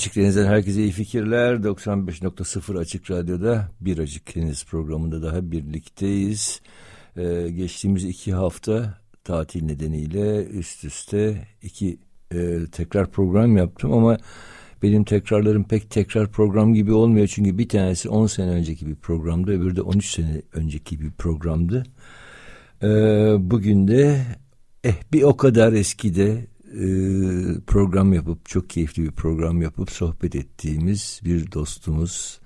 Açık Deniz'den herkese iyi fikirler. 95.0 Açık Radyo'da bir Açık Deniz programında daha birlikteyiz. Ee, geçtiğimiz iki hafta tatil nedeniyle üst üste iki e, tekrar program yaptım ama benim tekrarlarım pek tekrar program gibi olmuyor. Çünkü bir tanesi 10 sene önceki bir programdı öbürü de 13 sene önceki bir programdı. Ee, bugün de eh, bir o kadar eskide program yapıp çok keyifli bir program yapıp sohbet ettiğimiz bir dostumuz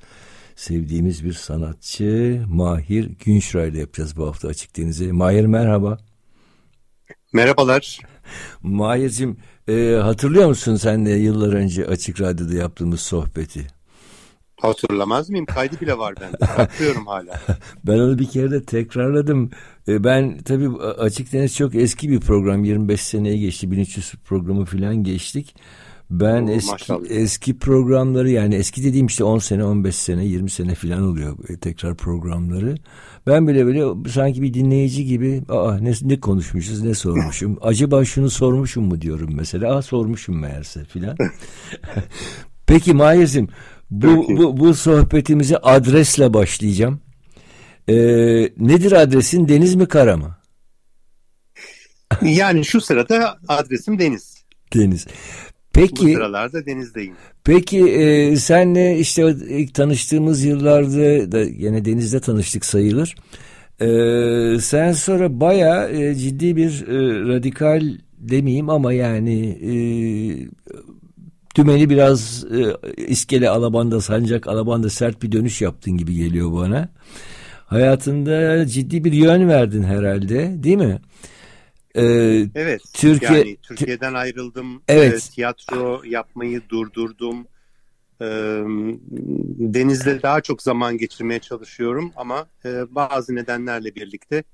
sevdiğimiz bir sanatçı Mahir Günşra ile yapacağız bu hafta Açık Deniz'e. Mahir merhaba. Merhabalar. Mahir'cim e, hatırlıyor musun senle yıllar önce Açık Radyo'da yaptığımız sohbeti? Hatırlamaz mıyım? Kaydı bile var bende. Hatırlıyorum hala. ben onu bir kere de tekrarladım. E, ben tabii Açık Deniz çok eski bir program. 25 seneye geçti. 1300 programı falan geçtik. Ben Oo, eski maşallah. eski programları yani eski dediğim işte 10 sene, 15 sene, 20 sene falan oluyor e, tekrar programları. Ben bile böyle sanki bir dinleyici gibi aa ne, ne konuşmuşuz, ne sormuşum. Acaba şunu sormuşum mu diyorum mesela. Aa sormuşum meğerse filan. Peki Mahir'cim bu, bu, bu sohbetimize adresle başlayacağım. Ee, nedir adresin deniz mi kara mı? yani şu sırada adresim deniz. Deniz. Peki. Bu sıralarda denizdeyim. Peki e, senle işte ilk tanıştığımız yıllarda da yine denizde tanıştık sayılır. E, sen sonra baya e, ciddi bir e, radikal demeyeyim ama yani e, Tümeni biraz e, iskele alabanda sancak alabanda sert bir dönüş yaptın gibi geliyor bana. Hayatında ciddi bir yön verdin herhalde değil mi? Ee, evet. Türkiye, yani Türkiye'den ayrıldım. Evet. E, tiyatro yapmayı durdurdum. E, denizde daha çok zaman geçirmeye çalışıyorum ama e, bazı nedenlerle birlikte e,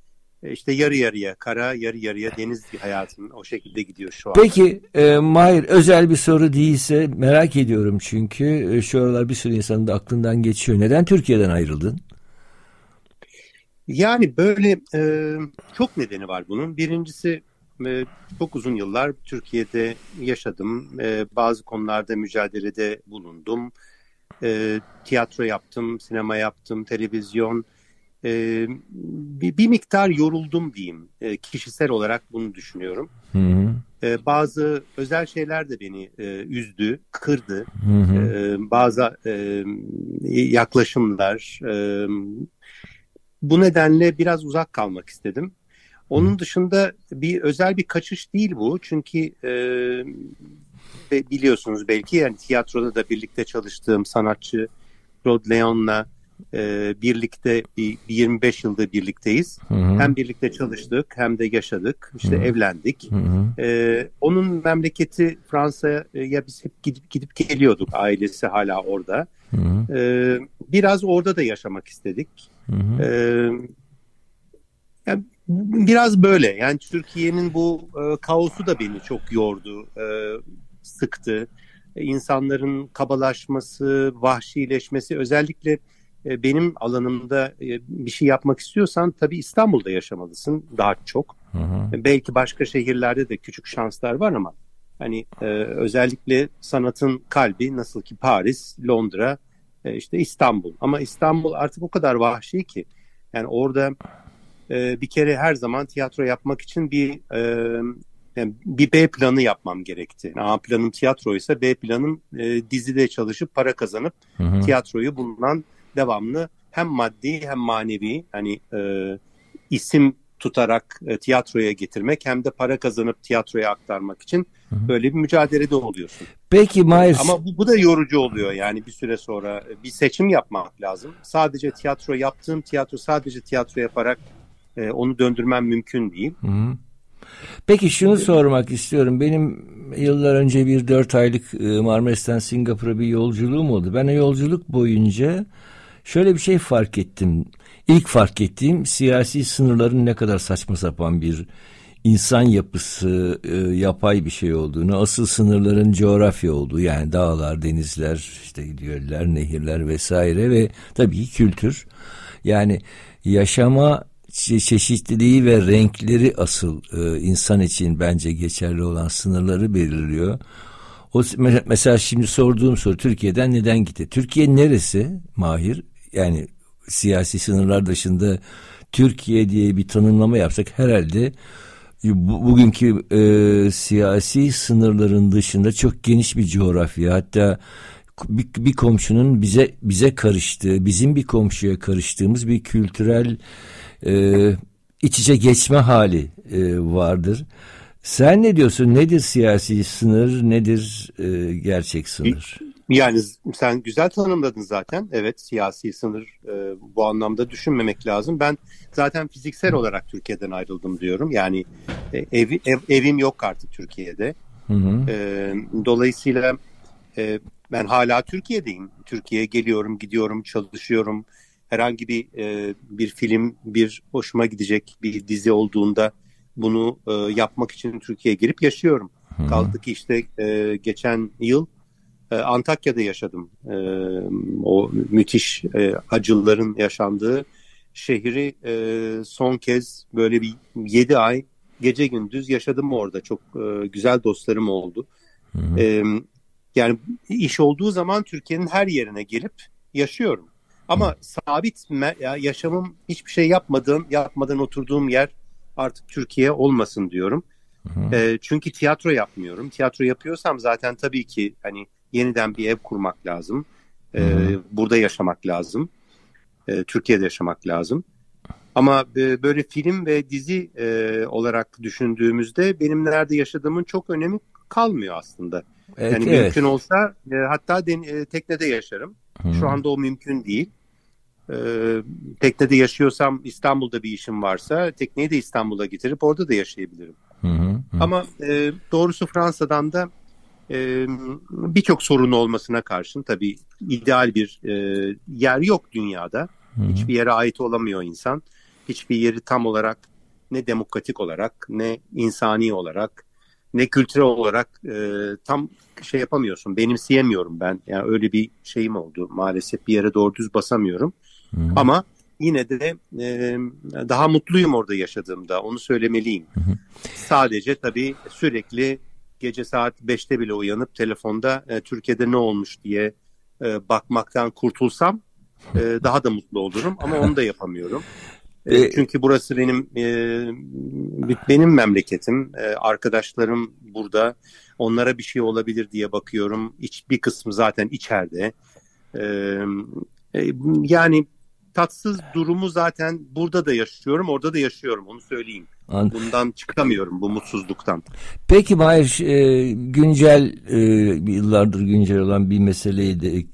işte yarı yarıya kara, yarı yarıya deniz hayatım o şekilde gidiyor şu an. Peki e, Mahir özel bir soru değilse merak ediyorum çünkü e, şu aralar bir sürü insanın da aklından geçiyor. Neden Türkiye'den ayrıldın? Yani böyle e, çok nedeni var bunun. Birincisi e, çok uzun yıllar Türkiye'de yaşadım. E, bazı konularda mücadelede bulundum. E, tiyatro yaptım, sinema yaptım, televizyon e, bir, bir miktar yoruldum diyeyim. E, kişisel olarak bunu düşünüyorum. Hı hı. E, bazı özel şeyler de beni e, üzdü, kırdı. Hı hı. E, bazı e, yaklaşımlar. E, bu nedenle biraz uzak kalmak istedim. Onun dışında bir özel bir kaçış değil bu. Çünkü e, biliyorsunuz belki yani tiyatroda da birlikte çalıştığım sanatçı Rod Leon'la e, birlikte bir, bir 25 yılda birlikteyiz. Hı hı. Hem birlikte çalıştık hem de yaşadık. İşte hı hı. evlendik. Hı hı. E, onun memleketi Fransa'ya biz hep gidip gidip geliyorduk. Ailesi hala orada. Hı hı. E, biraz orada da yaşamak istedik. Hı hı. E, yani biraz böyle. Yani Türkiye'nin bu e, kaosu da beni çok yordu, e, sıktı. E, insanların kabalaşması, vahşileşmesi özellikle e, benim alanımda e, bir şey yapmak istiyorsan tabii İstanbul'da yaşamalısın daha çok. Hı hı. E, belki başka şehirlerde de küçük şanslar var ama hani özellikle sanatın kalbi nasıl ki Paris, Londra, işte İstanbul. Ama İstanbul artık o kadar vahşi ki yani orada bir kere her zaman tiyatro yapmak için bir yani bir B planı yapmam gerekti. A planım tiyatroysa B planım dizide çalışıp para kazanıp hı hı. tiyatroyu bulunan devamlı hem maddi hem manevi hani e, isim tutarak e, tiyatroya getirmek hem de para kazanıp tiyatroya aktarmak için Hı-hı. böyle bir mücadelede oluyorsun. Peki Mahir. Ama bu, bu da yorucu oluyor yani bir süre sonra bir seçim yapmak lazım. Sadece tiyatro yaptığım tiyatro sadece tiyatro yaparak e, onu döndürmem mümkün değil. Hı-hı. Peki şunu sormak istiyorum. Benim yıllar önce bir dört aylık e, Marmaris'ten Singapur'a bir yolculuğum oldu. Ben o yolculuk boyunca şöyle bir şey fark ettim. İlk fark ettiğim siyasi sınırların ne kadar saçma sapan bir insan yapısı e, yapay bir şey olduğunu, asıl sınırların coğrafya olduğu yani dağlar, denizler, işte göller, nehirler vesaire ve tabii kültür. Yani yaşama çeşitliliği ve renkleri asıl e, insan için bence geçerli olan sınırları belirliyor. O mesela şimdi sorduğum soru Türkiye'den neden gitti? Türkiye neresi Mahir? Yani siyasi sınırlar dışında Türkiye diye bir tanımlama yapsak herhalde bugünkü e, siyasi sınırların dışında çok geniş bir coğrafya hatta bir, bir komşunun bize bize karıştığı bizim bir komşuya karıştığımız bir kültürel e, iç içe geçme hali e, vardır. Sen ne diyorsun? Nedir siyasi sınır? Nedir e, gerçek sınır? Yani sen güzel tanımladın zaten. Evet siyasi sınır e, bu anlamda düşünmemek lazım. Ben zaten fiziksel olarak Türkiye'den ayrıldım diyorum. Yani e, ev, ev, evim yok artık Türkiye'de. Hı hı. E, dolayısıyla e, ben hala Türkiye'deyim. Türkiye'ye geliyorum, gidiyorum, çalışıyorum. Herhangi bir e, bir film, bir hoşuma gidecek bir dizi olduğunda bunu e, yapmak için Türkiye'ye gelip yaşıyorum. Hı hı. Kaldı ki işte e, geçen yıl Antakya'da yaşadım. E, o müthiş e, acıların yaşandığı şehri e, son kez böyle bir yedi ay gece gündüz yaşadım orada. Çok e, güzel dostlarım oldu. Hı hı. E, yani iş olduğu zaman Türkiye'nin her yerine gelip yaşıyorum. Ama hı. sabit ya yaşamım hiçbir şey yapmadığım, yapmadan oturduğum yer artık Türkiye olmasın diyorum. Hı E, çünkü tiyatro yapmıyorum. Tiyatro yapıyorsam zaten tabii ki hani yeniden bir ev kurmak lazım. E, burada yaşamak lazım. E, Türkiye'de yaşamak lazım. Ama e, böyle film ve dizi e, olarak düşündüğümüzde benim nerede yaşadığımın çok önemi kalmıyor aslında. Evet, yani evet. mümkün olsa e, hatta den, e, teknede yaşarım. Hı. Şu anda o mümkün değil. E, teknede yaşıyorsam İstanbul'da bir işim varsa tekneyi de İstanbul'a getirip orada da yaşayabilirim. Hı hı. Ama e, doğrusu Fransa'dan da e, birçok sorunu olmasına karşın tabii ideal bir e, yer yok dünyada. Hı hı. Hiçbir yere ait olamıyor insan. Hiçbir yeri tam olarak ne demokratik olarak ne insani olarak ne kültürel olarak e, tam şey yapamıyorsun. Benimseyemiyorum ben. Yani öyle bir şeyim oldu. Maalesef bir yere doğru düz basamıyorum. Hı hı. Ama yine de e, daha mutluyum orada yaşadığımda. Onu söylemeliyim. Hı hı. Sadece tabii sürekli gece saat 5'te bile uyanıp telefonda e, Türkiye'de ne olmuş diye e, bakmaktan kurtulsam e, daha da mutlu olurum ama onu da yapamıyorum. E, çünkü burası benim e, benim memleketim. E, arkadaşlarım burada. Onlara bir şey olabilir diye bakıyorum. İç, bir kısmı zaten içeride. E, e, yani tatsız durumu zaten burada da yaşıyorum, orada da yaşıyorum. Onu söyleyeyim. An Bundan çıkamıyorum bu mutsuzluktan. Peki Mahir e, güncel e, yıllardır güncel olan bir meseleyi de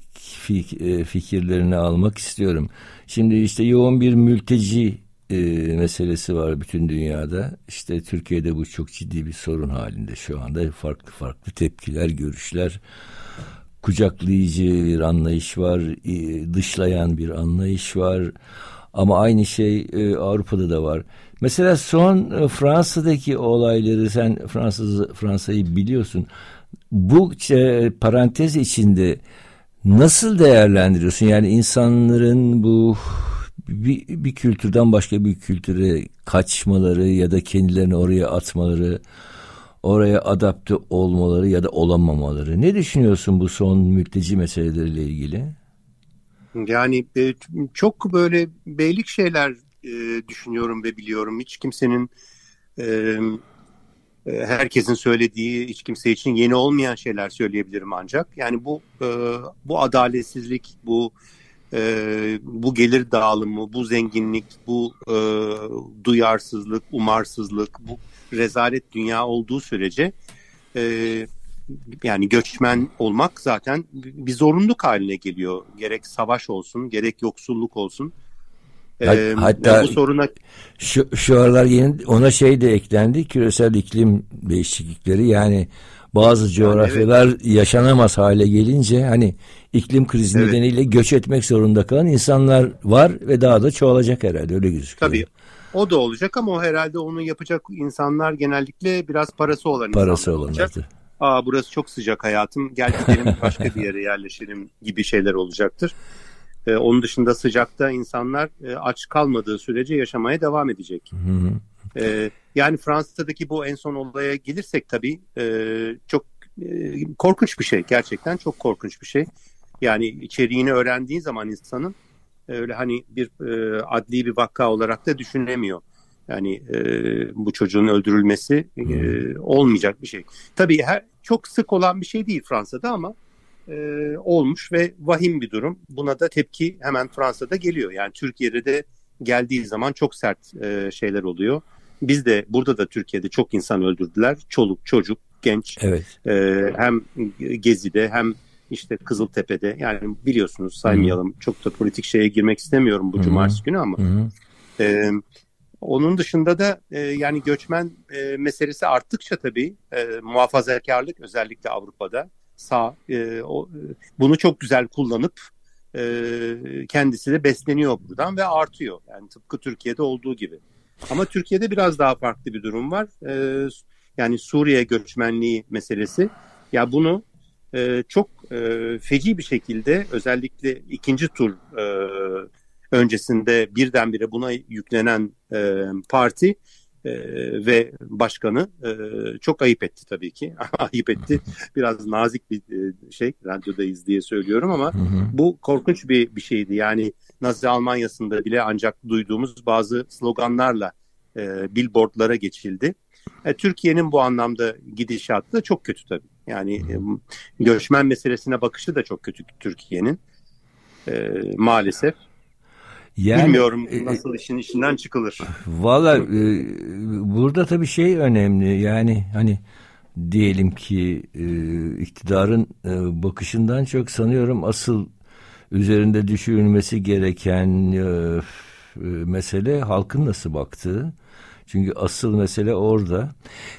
e, fikirlerini almak istiyorum. Şimdi işte yoğun bir mülteci e, meselesi var bütün dünyada. İşte Türkiye'de bu çok ciddi bir sorun halinde şu anda. Farklı farklı tepkiler, görüşler, kucaklayıcı bir anlayış var, e, dışlayan bir anlayış var. Ama aynı şey e, Avrupa'da da var. Mesela son e, Fransa'daki olayları sen Fransız Fransa'yı biliyorsun. Bu parantez içinde nasıl değerlendiriyorsun? Yani insanların bu bir, bir kültürden başka bir kültüre kaçmaları ya da kendilerini oraya atmaları, oraya adapte olmaları ya da olamamaları. Ne düşünüyorsun bu son mülteci meseleleriyle ilgili? Yani e, çok böyle beylik şeyler e, düşünüyorum ve biliyorum. Hiç kimsenin e, herkesin söylediği, hiç kimse için yeni olmayan şeyler söyleyebilirim ancak. Yani bu bu adaletsizlik, bu bu gelir dağılımı, bu zenginlik, bu e, duyarsızlık, umarsızlık, bu rezalet dünya olduğu sürece e, yani göçmen olmak zaten bir zorunluluk haline geliyor. Gerek savaş olsun, gerek yoksulluk olsun. Ee, Hatta bu soruna şu, şu aralar yeni ona şey de eklendi küresel iklim değişiklikleri yani bazı coğrafyalar yani evet. yaşanamaz hale gelince hani iklim krizi evet. nedeniyle göç etmek zorunda kalan insanlar var ve daha da çoğalacak herhalde öyle gözüküyor. Tabii o da olacak ama o herhalde onu yapacak insanlar genellikle biraz parası olan parası insanlar olacak. Aa burası çok sıcak hayatım gel gidelim başka bir yere yerleşelim gibi şeyler olacaktır. Ee, onun dışında sıcakta insanlar e, aç kalmadığı sürece yaşamaya devam edecek. Hı hı. Ee, yani Fransa'daki bu en son olaya gelirsek tabii e, çok e, korkunç bir şey. Gerçekten çok korkunç bir şey. Yani içeriğini öğrendiği zaman insanın öyle hani bir e, adli bir vaka olarak da düşünemiyor. Yani e, bu çocuğun öldürülmesi e, olmayacak bir şey. Tabii her, çok sık olan bir şey değil Fransa'da ama e, olmuş ve vahim bir durum. Buna da tepki hemen Fransa'da geliyor. Yani Türkiye'de de geldiği zaman çok sert e, şeyler oluyor. Biz de burada da Türkiye'de çok insan öldürdüler. Çoluk, çocuk, genç. Evet. E, hem Gezi'de hem işte Kızıltepe'de yani biliyorsunuz saymayalım. Hı. Çok da politik şeye girmek istemiyorum bu Hı. cumartesi günü ama. E, onun dışında da e, yani göçmen e, meselesi arttıkça tabii e, muhafazakarlık özellikle Avrupa'da sağ e, o, bunu çok güzel kullanıp e, kendisi de besleniyor buradan ve artıyor. Yani tıpkı Türkiye'de olduğu gibi. Ama Türkiye'de biraz daha farklı bir durum var. E, yani Suriye göçmenliği meselesi. Ya bunu e, çok e, feci bir şekilde özellikle ikinci tur e, öncesinde birdenbire buna yüklenen e, parti e, ve başkanı e, çok ayıp etti tabii ki. ayıp etti. Biraz nazik bir e, şey radyodayız diye söylüyorum ama bu korkunç bir bir şeydi. Yani Nazi Almanya'sında bile ancak duyduğumuz bazı sloganlarla e, billboardlara geçildi. E, Türkiye'nin bu anlamda gidişatı da çok kötü tabii. Yani e, göçmen meselesine bakışı da çok kötü Türkiye'nin e, maalesef. Yani, Bilmiyorum e, nasıl e, işin içinden çıkılır. Valla e, burada tabii şey önemli yani hani diyelim ki e, iktidarın e, bakışından çok sanıyorum asıl üzerinde düşünülmesi gereken e, e, mesele halkın nasıl baktığı. Çünkü asıl mesele orada.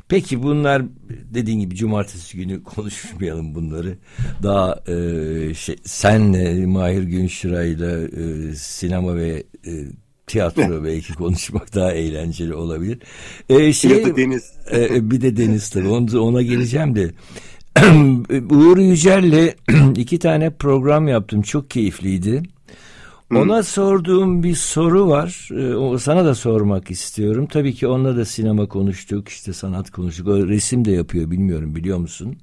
Peki bunlar dediğin gibi cumartesi günü konuşmayalım bunları. Daha e, şey, senle Mahir Günşiray'la e, sinema ve e, tiyatro belki konuşmak daha eğlenceli olabilir. E, şey, bir de Deniz. E, bir de Deniz tabii ona, ona geleceğim de. Uğur Yücel'le iki tane program yaptım. Çok keyifliydi. Ona sorduğum bir soru var. Ee, sana da sormak istiyorum. Tabii ki onunla da sinema konuştuk, işte sanat konuştuk. O resim de yapıyor bilmiyorum biliyor musun?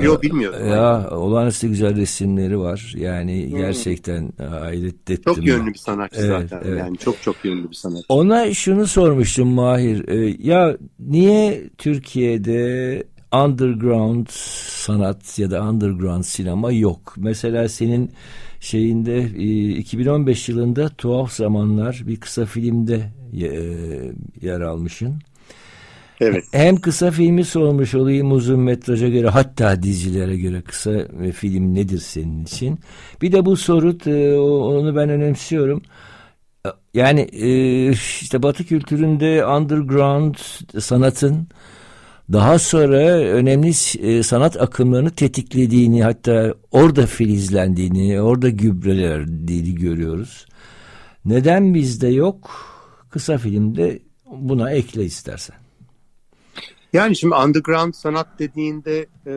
Yok ee, bilmiyorum. Ya olağanüstü güzel resimleri var. Yani hmm. gerçekten hayret ettim. Çok yönlü bir sanatçı evet, zaten. Evet. Yani çok çok yönlü bir sanatçı. Ona şunu sormuştum Mahir. Ee, ya niye Türkiye'de underground sanat ya da underground sinema yok? Mesela senin şeyinde 2015 e, yılında Tuhaf Zamanlar bir kısa filmde e, yer almışın. Evet. Hem kısa filmi sormuş olayım uzun metraja göre hatta dizilere göre kısa e, film nedir senin için? Bir de bu soru onu ben önemsiyorum. Yani işte Batı kültüründe underground sanatın daha sonra önemli e, sanat akımlarını tetiklediğini hatta orada filizlendiğini, orada gübrelerdiğini görüyoruz. Neden bizde yok? Kısa filmde buna ekle istersen. Yani şimdi underground sanat dediğinde e,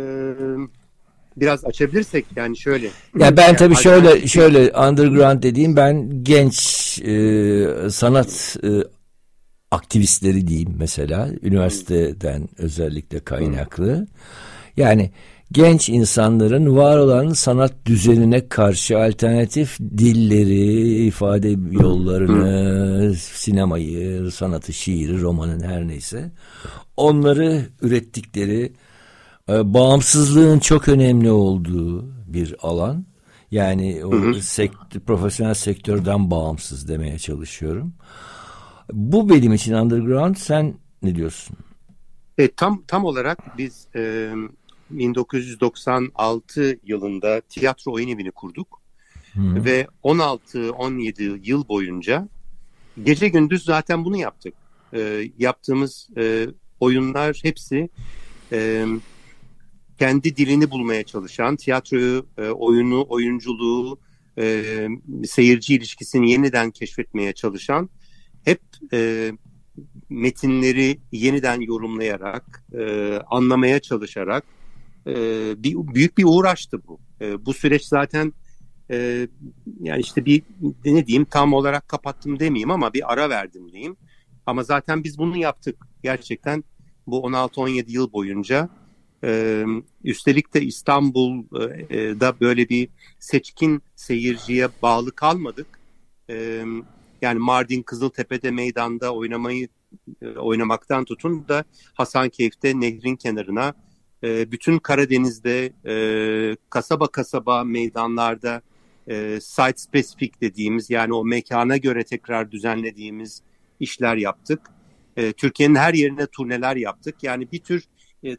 biraz açabilirsek yani şöyle. Ya ben yani tabii şöyle şöyle underground dediğim ben genç e, sanat e, aktivistleri diyeyim mesela üniversiteden özellikle kaynaklı. Yani genç insanların var olan sanat düzenine karşı alternatif dilleri, ifade yollarını, sinemayı, sanatı, şiiri, romanın her neyse onları ürettikleri e, bağımsızlığın çok önemli olduğu bir alan. Yani o sektör, profesyonel sektörden bağımsız demeye çalışıyorum. Bu benim için underground. Sen ne diyorsun? E, tam tam olarak biz e, 1996 yılında tiyatro oyun evini kurduk. Hı. Ve 16-17 yıl boyunca gece gündüz zaten bunu yaptık. E, yaptığımız e, oyunlar hepsi e, kendi dilini bulmaya çalışan, tiyatroyu, e, oyunu, oyunculuğu, e, seyirci ilişkisini yeniden keşfetmeye çalışan, hep e, metinleri yeniden yorumlayarak, e, anlamaya çalışarak e, bir büyük bir uğraştı bu. E, bu süreç zaten e, yani işte bir ne diyeyim tam olarak kapattım demeyeyim ama bir ara verdim diyeyim. Ama zaten biz bunu yaptık. Gerçekten bu 16-17 yıl boyunca ee, üstelik de İstanbul'da böyle bir seçkin seyirciye bağlı kalmadık. Ee, yani Mardin Kızıltepe'de meydanda oynamayı e, oynamaktan tutun da Hasankeyf'te nehrin kenarına e, bütün Karadeniz'de e, kasaba kasaba meydanlarda site spesifik dediğimiz yani o mekana göre tekrar düzenlediğimiz işler yaptık. Türkiye'nin her yerine turneler yaptık. Yani bir tür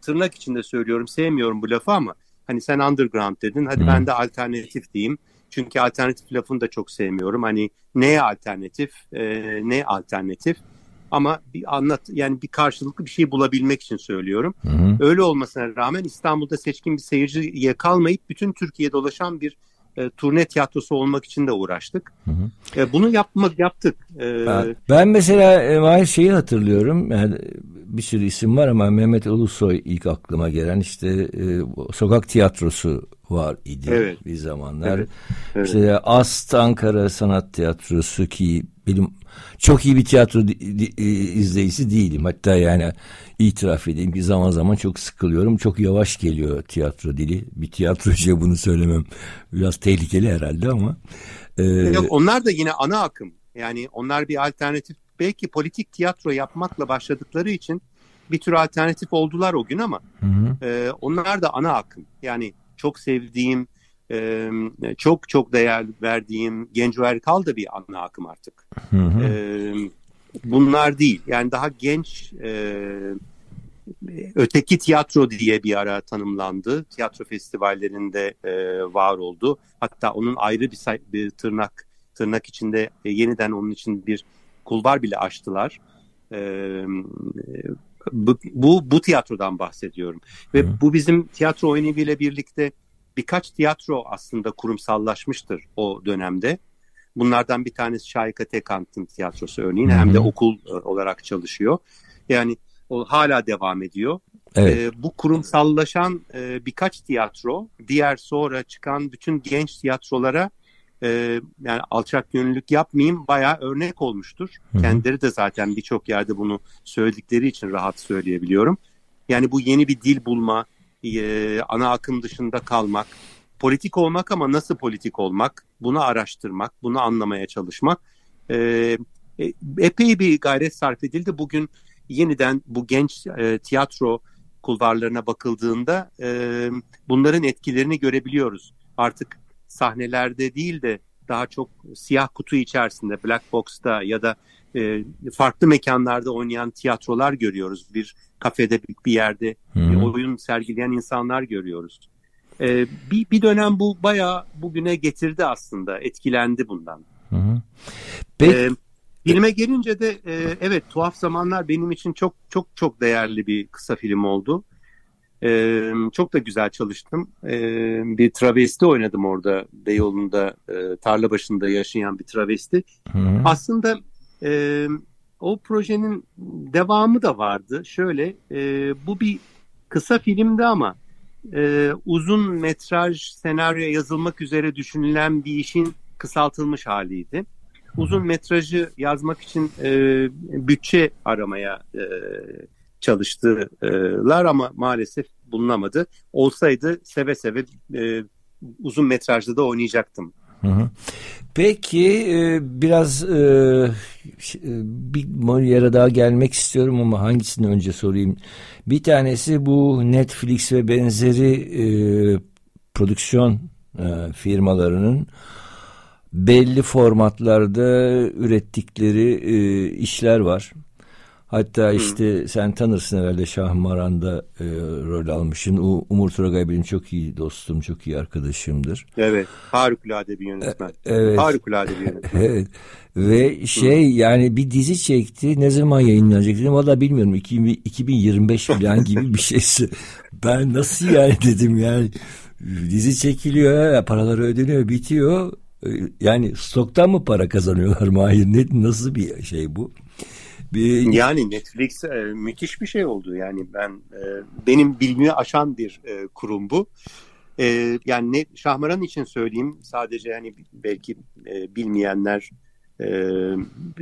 tırnak içinde söylüyorum sevmiyorum bu lafı ama hani sen underground dedin hadi hmm. ben de alternatif diyeyim. Çünkü alternatif lafını da çok sevmiyorum. Hani neye alternatif, e, ne alternatif ama bir anlat yani bir karşılıklı bir şey bulabilmek için söylüyorum. Hı Öyle olmasına rağmen İstanbul'da seçkin bir seyirciye kalmayıp bütün Türkiye dolaşan bir e, turne tiyatrosu olmak için de uğraştık. Hı hı. E, bunu yapmak yaptık. E, ben mesela e, şeyi hatırlıyorum. Yani bir sürü isim var ama Mehmet Ulusoy ilk aklıma gelen işte e, sokak tiyatrosu var idi evet. bir zamanlar. Evet. Evet. İşte Ast Ankara Sanat Tiyatrosu ki benim çok iyi bir tiyatro e, izleyicisi değilim. Hatta yani itiraf edeyim ki zaman zaman çok sıkılıyorum. Çok yavaş geliyor tiyatro dili. Bir tiyatrocuya bunu söylemem biraz tehlikeli herhalde ama. E... Yok onlar da yine ana akım. Yani onlar bir alternatif. Belki politik tiyatro yapmakla başladıkları için bir tür alternatif oldular o gün ama hı hı. E, onlar da ana akım. Yani çok sevdiğim, e, çok çok değer verdiğim Genco Erkal da bir ana akım artık. Hı hı. E, bunlar değil. Yani daha genç e, öteki tiyatro diye bir ara tanımlandı. Tiyatro festivallerinde e, var oldu. Hatta onun ayrı bir, bir tırnak tırnak içinde e, yeniden onun için bir kulvar bile açtılar. E, bu, bu, bu tiyatrodan bahsediyorum. Ve Hı. bu bizim tiyatro oyunu ile birlikte birkaç tiyatro aslında kurumsallaşmıştır o dönemde. Bunlardan bir tanesi Şahika Tekant'ın tiyatrosu örneğin. Hem de okul e, olarak çalışıyor. Yani o hala devam ediyor. Evet. E, bu kurumsallaşan e, birkaç tiyatro diğer sonra çıkan bütün genç tiyatrolara e, yani alçak gönüllülük yapmayayım bayağı örnek olmuştur. Hı-hı. Kendileri de zaten birçok yerde bunu söyledikleri için rahat söyleyebiliyorum. Yani bu yeni bir dil bulma, e, ana akım dışında kalmak, politik olmak ama nasıl politik olmak, bunu araştırmak, bunu anlamaya çalışmak e, e, epey bir gayret sarf edildi. Bugün yeniden bu genç e, tiyatro kulvarlarına bakıldığında e, bunların etkilerini görebiliyoruz. Artık sahnelerde değil de daha çok siyah kutu içerisinde Black Box'ta ya da e, farklı mekanlarda oynayan tiyatrolar görüyoruz. Bir kafede bir yerde hmm. bir oyun sergileyen insanlar görüyoruz. E, bir, bir dönem bu bayağı bugüne getirdi aslında. Etkilendi bundan. Hı Peki. E, filme gelince de e, evet tuhaf zamanlar benim için çok çok çok değerli bir kısa film oldu. Ee, çok da güzel çalıştım. Ee, bir travesti oynadım orada Beyoğlu'nda e, tarla başında yaşayan bir travesti. Hı. Aslında e, o projenin devamı da vardı. Şöyle e, bu bir kısa filmdi ama e, uzun metraj senaryo yazılmak üzere düşünülen bir işin kısaltılmış haliydi. Uzun metrajı yazmak için e, bütçe aramaya e, çalıştılar ama maalesef bulunamadı. Olsaydı seve seve e, uzun metrajda da oynayacaktım. Hı hı. Peki e, biraz e, e, bir yere daha gelmek istiyorum ama hangisini önce sorayım. Bir tanesi bu Netflix ve benzeri prodüksiyon firmalarının belli formatlarda ürettikleri işler var. Hatta işte hmm. sen tanırsın herhalde Şahmaran'da e, rol almışsın. U, Umur Turagay benim çok iyi dostum, çok iyi arkadaşımdır. Evet, harikulade bir yönetmen. E, evet. Harikulade bir yönetmen. evet. Ve şey hmm. yani bir dizi çekti. Ne zaman yayınlanacak dedim. Valla bilmiyorum. 2025 falan gibi bir şeysi. Ben nasıl yani dedim yani. Dizi çekiliyor, paraları ödeniyor, bitiyor. E, yani stoktan mı para kazanıyorlar Mahir? Ne, nasıl bir şey bu? Bir... Yani Netflix e, müthiş bir şey oldu. Yani ben e, benim bilmiyor aşan bir e, kurum bu. E, yani ne, Şahmaran için söyleyeyim sadece hani belki e, bilmeyenler e,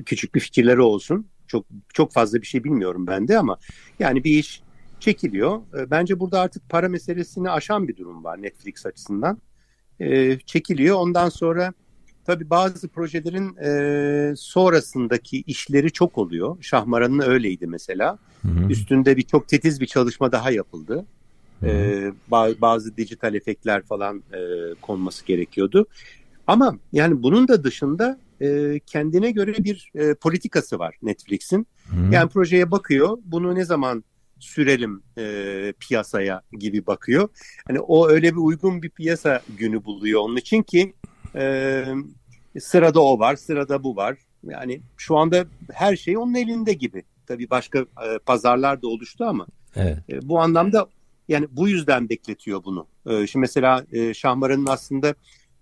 küçük bir fikirleri olsun. Çok çok fazla bir şey bilmiyorum ben de ama yani bir iş çekiliyor. E, bence burada artık para meselesini aşan bir durum var Netflix açısından. E, çekiliyor. Ondan sonra Tabii bazı projelerin e, sonrasındaki işleri çok oluyor. Şahmaran'ın öyleydi mesela. Hı hı. Üstünde bir çok titiz bir çalışma daha yapıldı. Hı hı. E, bazı dijital efektler falan e, konması gerekiyordu. Ama yani bunun da dışında e, kendine göre bir e, politikası var Netflix'in. Yani projeye bakıyor, bunu ne zaman sürelim e, piyasaya gibi bakıyor. Hani o öyle bir uygun bir piyasa günü buluyor onun için ki e, sırada o var, sırada bu var. Yani şu anda her şey onun elinde gibi. Tabii başka e, pazarlar da oluştu ama evet. e, bu anlamda yani bu yüzden bekletiyor bunu. E, şimdi mesela e, Şahmaran'ın aslında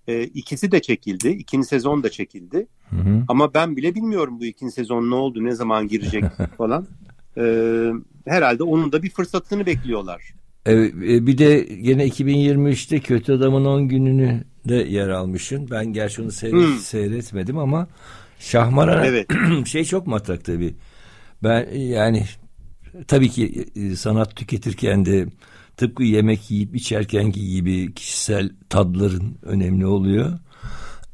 e, ikisi de çekildi. ikinci sezon da çekildi. Hı hı. Ama ben bile bilmiyorum bu ikinci sezon ne oldu, ne zaman girecek falan. E, herhalde onun da bir fırsatını bekliyorlar. Evet, bir de yine 2023'te Kötü Adamın 10 gününü de yer almışsın. Ben gerçi onu seyret, hmm. seyretmedim ama Şahmaran evet. şey çok matrak tabii. Ben yani tabii ki e, sanat tüketirken de tıpkı yemek yiyip içerken gibi kişisel tadların önemli oluyor.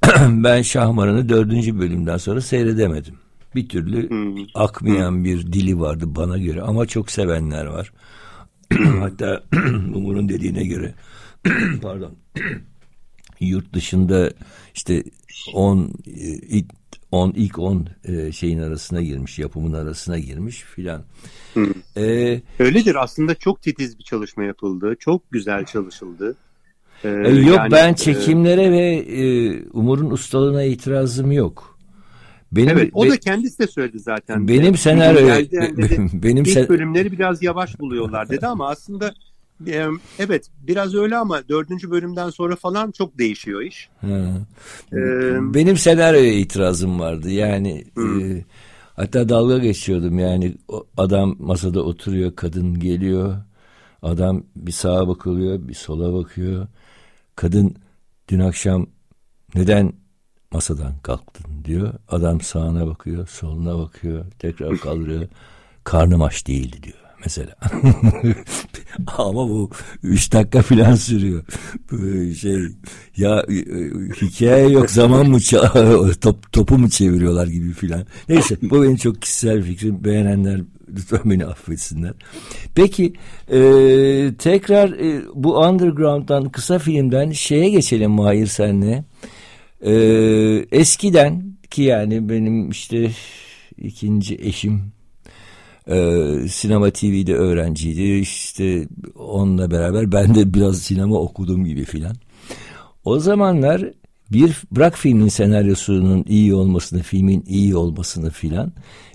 ben Şahmaran'ı dördüncü bölümden sonra seyredemedim. Bir türlü hmm. akmayan hmm. bir dili vardı bana göre ama çok sevenler var. Hatta Umur'un dediğine göre pardon yurt dışında işte 10 ilk 10 ilk 10 e, şeyin arasına girmiş, yapımın arasına girmiş filan. Ee, Öyledir aslında çok titiz bir çalışma yapıldı. Çok güzel çalışıldı. Ee, yok yani, ben e, çekimlere e, ve e, Umur'un ustalığına itirazım yok. Benim, evet o be, da kendisi de söyledi zaten. Benim senaryo benim ilk sen... bölümleri biraz yavaş buluyorlar dedi ama aslında Evet biraz öyle ama dördüncü bölümden sonra falan çok değişiyor iş. Ee, Benim senaryoya itirazım vardı. Yani e, hatta dalga geçiyordum. Yani adam masada oturuyor kadın geliyor. Adam bir sağa bakılıyor bir sola bakıyor. Kadın dün akşam neden masadan kalktın diyor adam sağına bakıyor soluna bakıyor tekrar kaldırıyor karnım aç değildi diyor mesela. Ama bu üç dakika falan sürüyor. Şey ya e, hikaye yok zaman mı top, topu mu çeviriyorlar gibi filan. Neyse bu benim çok kişisel fikrim. Beğenenler lütfen beni affetsinler. Peki e, tekrar e, bu Underground'dan kısa filmden şeye geçelim Mahir senle. E, eskiden ki yani benim işte ikinci eşim ee, sinema TV'de öğrenciydi. İşte onunla beraber ben de biraz sinema okudum gibi filan. O zamanlar bir bırak filmin senaryosunun iyi olmasını, filmin iyi olmasını filan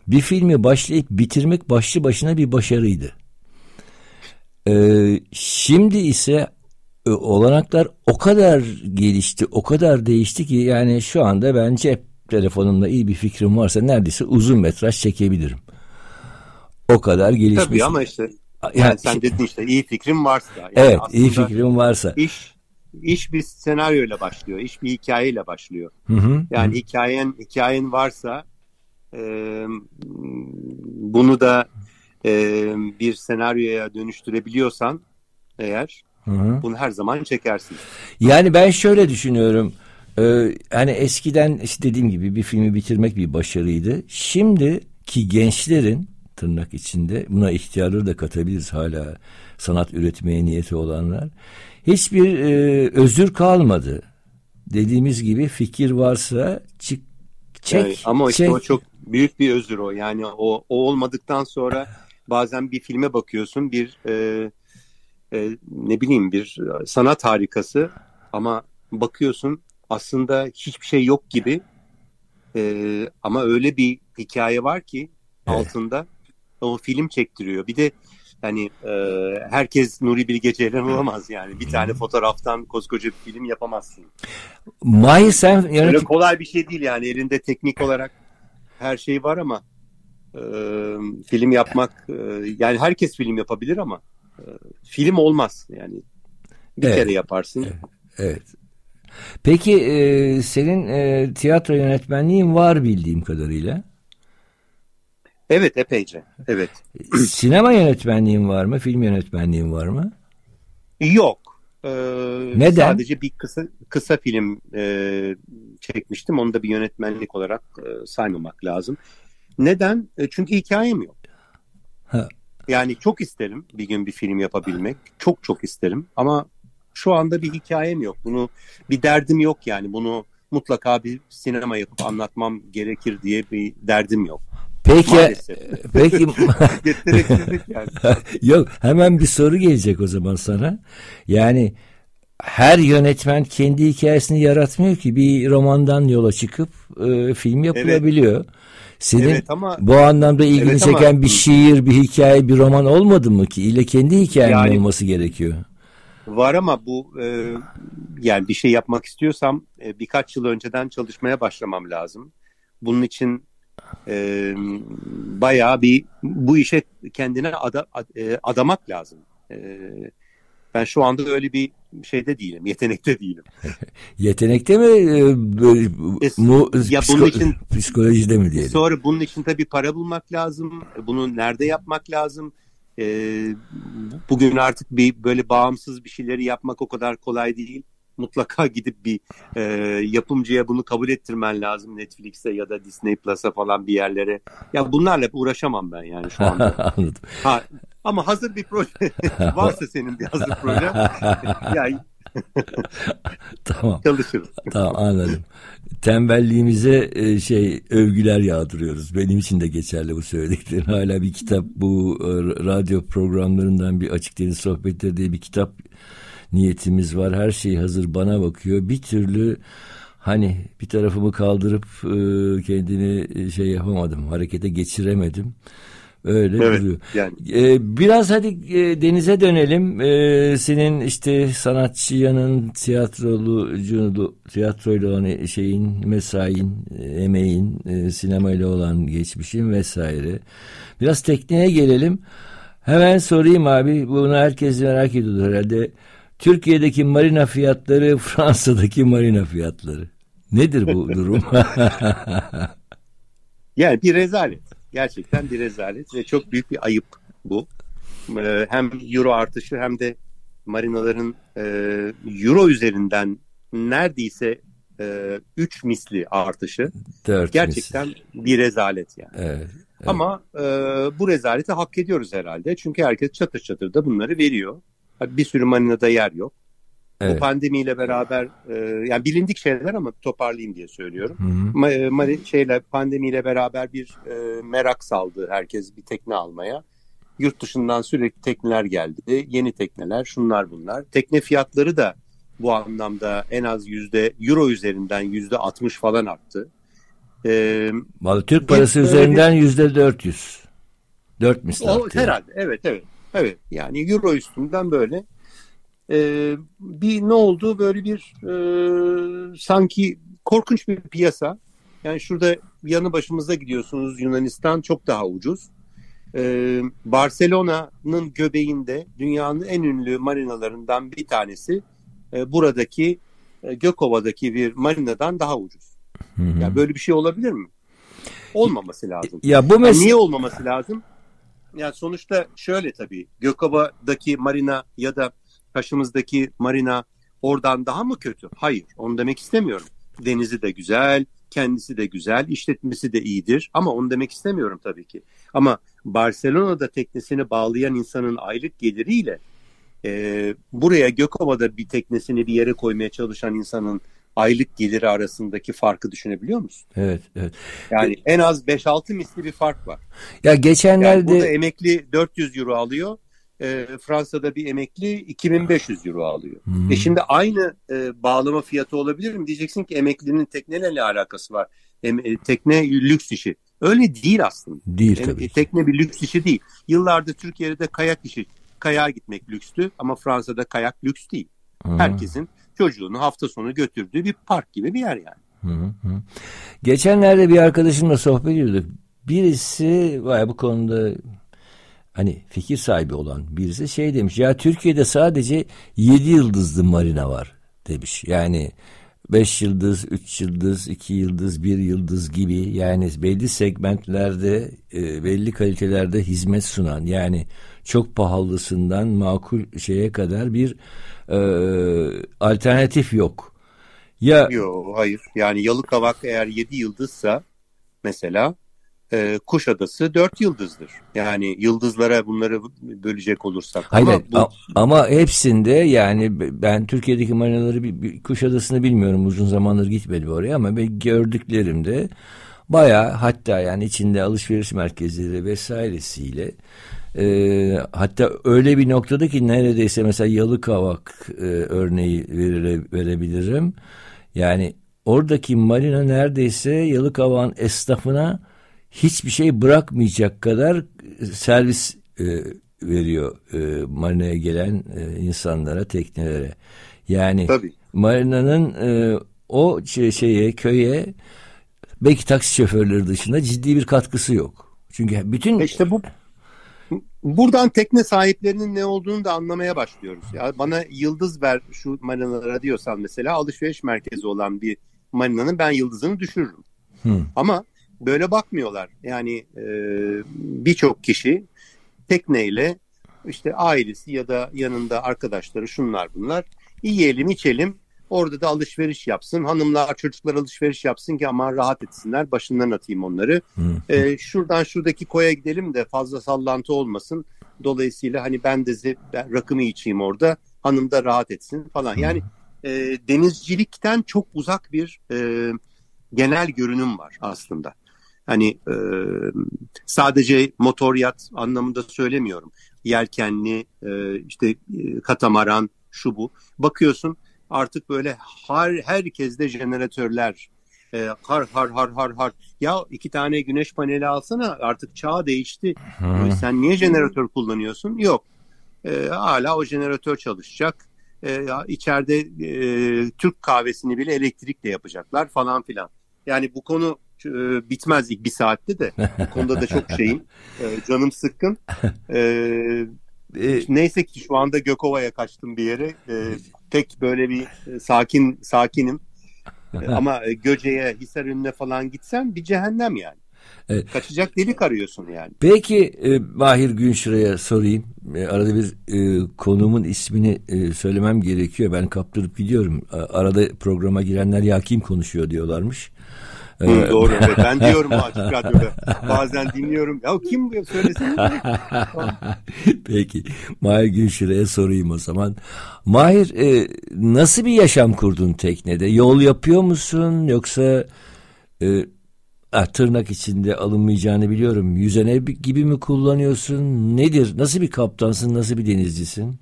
bir filmi başlayıp bitirmek başlı başına bir başarıydı. Ee, şimdi ise e, olanaklar o kadar gelişti, o kadar değişti ki yani şu anda ben cep telefonumda iyi bir fikrim varsa neredeyse uzun metraj çekebilirim. O kadar gelişmiş. Tabii ama işte yani, yani sen dedin işte iyi fikrim varsa. Yani evet iyi fikrim varsa. İş iş bir senaryoyla başlıyor. İş bir hikayeyle başlıyor. Hı hı, yani hı. hikayen hikayen varsa e, bunu da e, bir senaryoya dönüştürebiliyorsan eğer hı hı. bunu her zaman çekersin. Yani ben şöyle düşünüyorum. Ee, hani eskiden işte dediğim gibi bir filmi bitirmek bir başarıydı. Şimdi ki gençlerin tırnak içinde buna ihtiyarları da katabiliriz hala sanat üretmeye niyeti olanlar. Hiçbir e, özür kalmadı. Dediğimiz gibi fikir varsa çık Çek, yani, ama işte çek. o çok büyük bir özür o. Yani o, o olmadıktan sonra bazen bir filme bakıyorsun bir e, e, ne bileyim bir sanat harikası ama bakıyorsun aslında hiçbir şey yok gibi e, ama öyle bir hikaye var ki Evet. altında o film çektiriyor. Bir de hani e, herkes Nuri Bilge Ceylan olamaz yani. Bir tane fotoğraftan koskoca bir film yapamazsın. Mahir sen Öyle kolay bir şey değil yani. Elinde teknik olarak her şey var ama e, film yapmak e, yani herkes film yapabilir ama e, film olmaz yani. Bir Evet. kere yaparsın. Evet. Peki e, senin e, tiyatro yönetmenliğin var bildiğim kadarıyla. Evet epeyce. Evet. Sinema yönetmenliğin var mı? Film yönetmenliğin var mı? Yok. Ee, Neden? Sadece bir kısa kısa film e, çekmiştim. Onu da bir yönetmenlik olarak e, saymamak lazım. Neden? E, çünkü hikayem yok. Ha. Yani çok isterim bir gün bir film yapabilmek. Çok çok isterim. Ama şu anda bir hikayem yok. Bunu bir derdim yok yani. Bunu mutlaka bir sinema yapıp anlatmam gerekir diye bir derdim yok. Peki Maalesef. peki Yeteneksizlik yani. yok hemen bir soru gelecek o zaman sana. Yani her yönetmen kendi hikayesini yaratmıyor ki bir romandan yola çıkıp e, film yapılabiliyor. Senin Evet ama bu anlamda ilgini Evet ama- çeken bir şiir, bir hikaye, bir roman olmadı mı ki? İle kendi hikayenin Yani- olması gerekiyor. Var ama bu e, yani bir şey yapmak istiyorsam e, birkaç yıl önceden çalışmaya başlamam lazım. Bunun için e, bayağı bir bu işe kendine ada, ad- e, adamak lazım. E, ben şu anda öyle bir şeyde değilim, yetenekte değilim. Yetenekte mi? e, böyle, E, mu, ya psiko- bunun için- psikolojide mi diyelim? Sonra bunun için tabii para bulmak lazım. Bunu nerede yapmak lazım? E, bugün artık bir böyle bağımsız bir şeyleri yapmak o kadar kolay değil. Mutlaka gidip bir e, yapımcıya bunu kabul ettirmen lazım Netflix'e ya da Disney Plus'a falan bir yerlere. Ya bunlarla uğraşamam ben yani şu anda. Anladım. Ha, ama hazır bir proje varsa senin bir hazır proje ya tamam, çalışırım. tamam anladım. Tembelliğimize e, şey övgüler yağdırıyoruz. Benim için de geçerli bu söylediklerin. Hala bir kitap bu e, radyo programlarından bir açık deniz sohbetleri diye bir kitap niyetimiz var. Her şey hazır bana bakıyor. Bir türlü hani bir tarafımı kaldırıp e, kendini e, şey yapamadım. Harekete geçiremedim. Öyle Evet duruyor. yani Ee, biraz hadi e, denize dönelim. Ee, senin işte sanatçı yanın tiyatrolu tiyatroyla olan şeyin, mesain, emeğin, e, sinemayla olan geçmişin vesaire. Biraz tekniğe gelelim. Hemen sorayım abi. Bunu herkes merak ediyor herhalde. Türkiye'deki marina fiyatları, Fransa'daki marina fiyatları. Nedir bu durum? Yani bir rezalet. Gerçekten bir rezalet ve çok büyük bir ayıp bu. Ee, hem euro artışı hem de marinaların e, euro üzerinden neredeyse 3 misli artışı Dört gerçekten bir rezalet yani. Evet. Ama e, bu rezaleti hak ediyoruz herhalde. Çünkü herkes çatır çatır da bunları veriyor. Bir sürü marinada yer yok. Bu Evet. pandemiyle beraber e, yani bilindik şeyler ama toparlayayım diye söylüyorum. Hı hı. Ma- e, mari- şeyle pandemiyle beraber bir e, merak saldı herkes bir tekne almaya. Yurt dışından sürekli tekneler geldi. Yeni tekneler, şunlar bunlar. Tekne fiyatları da bu anlamda en az yüzde euro üzerinden yüzde 60 falan arttı. E, Vallahi Türk parası Biz- üzerinden yüzde 400. 4 misli o herhalde evet evet evet yani euro üstünden böyle e, bir ne oldu böyle bir e, sanki korkunç bir piyasa. Yani şurada yanı başımıza gidiyorsunuz Yunanistan çok daha ucuz. Ee, Barcelona'nın göbeğinde dünyanın en ünlü marinalarından bir tanesi e, buradaki e, Gökova'daki bir marinadan daha ucuz. Hı hı. Ya böyle bir şey olabilir mi? Olmaması lazım. Ya bu mes niye olmaması lazım? Ya sonuçta şöyle tabii Gökova'daki marina ya da Kaşımızdaki marina oradan daha mı kötü? Hayır, onu demek istemiyorum. Denizi de güzel, kendisi de güzel, işletmesi de iyidir ama onu demek istemiyorum tabii ki. Ama Barcelona'da teknesini bağlayan insanın aylık geliriyle e, buraya Gökova'da bir teknesini bir yere koymaya çalışan insanın aylık geliri arasındaki farkı düşünebiliyor musun? Evet, evet. Yani en az 5-6 misli bir fark var. Ya geçenlerde... Yani burada emekli 400 euro alıyor. E, Fransa'da bir emekli 2500 euro alıyor. Hmm. E şimdi aynı e, bağlama fiyatı olabilir mi? Diyeceksin ki emeklinin tekneyle alakası var. E, tekne lüks işi. Öyle değil aslında. Değil e, tabii. Tekne bir lüks işi değil. Yıllardır Türkiye'de kayak işi, kayağa gitmek lükstü ama Fransa'da kayak lüks değil. Hmm. Herkesin çocuğunu hafta sonu götürdüğü bir park gibi bir yer yani. Hı hı. Geçenlerde bir arkadaşımla sohbet ediyorduk. Birisi vay bu konuda hani fikir sahibi olan birisi şey demiş. Ya Türkiye'de sadece yedi yıldızlı marina var demiş. Yani beş yıldız, üç yıldız, iki yıldız, bir yıldız gibi yani belli segmentlerde e, belli kalitelerde hizmet sunan yani çok pahalısından makul şeye kadar bir e, alternatif yok. Ya Yok hayır. Yani Yalıkavak eğer 7 yıldızsa mesela e, Kuşadası 4 yıldızdır. Yani yıldızlara bunları bölecek olursak. Hayır ama, bu... ama hepsinde yani ben Türkiye'deki marinaları bir, bir Kuşadası'nı bilmiyorum uzun zamandır gitmedim oraya ama ben gördüklerimde baya hatta yani içinde alışveriş merkezleri vesairesiyle e, hatta öyle bir noktada ki neredeyse mesela Yalıkavak e, örneği vere, verebilirim. Yani oradaki marina neredeyse Yalıkavak'ın esnafına hiçbir şey bırakmayacak kadar servis e, veriyor e, marinaya gelen e, insanlara, teknelere. Yani Tabii. marinanın e, o şey, şeye, köye belki taksi şoförleri dışında ciddi bir katkısı yok. Çünkü bütün e işte bu buradan tekne sahiplerinin ne olduğunu da anlamaya başlıyoruz. Ya bana yıldız ver şu marinalara diyorsan mesela alışveriş merkezi olan bir marinanın ben yıldızını düşürürüm. Hı. Ama böyle bakmıyorlar. Yani e, birçok kişi tekneyle işte ailesi ya da yanında arkadaşları şunlar bunlar. Yiyelim içelim. Orada da alışveriş yapsın. Hanımlar çocuklar alışveriş yapsın ki aman rahat etsinler. Başından atayım onları. Ee, şuradan şuradaki koya gidelim de fazla sallantı olmasın. Dolayısıyla hani ben de ben rakımı içeyim orada. Hanım da rahat etsin falan. Yani e, denizcilikten çok uzak bir e, genel görünüm var aslında. Hani e, sadece motor yat anlamında söylemiyorum. Yelkenli, e, işte e, katamaran, şu bu. Bakıyorsun artık böyle her herkeste jeneratörler, e, har har har har har. Ya iki tane güneş paneli alsana artık çağ değişti. Hmm. Sen niye jeneratör kullanıyorsun? Yok. E, hala o jeneratör çalışacak. E, içeride e, Türk kahvesini bile elektrikle yapacaklar falan filan. Yani bu konu e, bitmez ilk bir saatte de. Bu konuda da çok şeyim. E, canım sıkkın. E, e, neyse ki şu anda Gökova'ya kaçtım bir yere. E, tek böyle bir e, sakin sakinim. E, ama Göce'ye, Hisarönü'ne falan gitsen bir cehennem yani. Evet. Kaçacak delik arıyorsun yani. Peki e, Mahir Günşira'ya sorayım. E, arada bir e, konuğumun ismini e, söylemem gerekiyor. Ben kaptırıp gidiyorum. Arada programa girenler ya kim konuşuyor diyorlarmış. Hı, doğru evet. Ben diyorum açık radyoda. Bazen dinliyorum. Ya kim bu söylesene. Peki. Mahir Gülşire'ye sorayım o zaman. Mahir e, nasıl bir yaşam kurdun teknede? Yol yapıyor musun? Yoksa e, ah, tırnak içinde alınmayacağını biliyorum. Yüzene gibi mi kullanıyorsun? Nedir? Nasıl bir kaptansın? Nasıl bir denizcisin?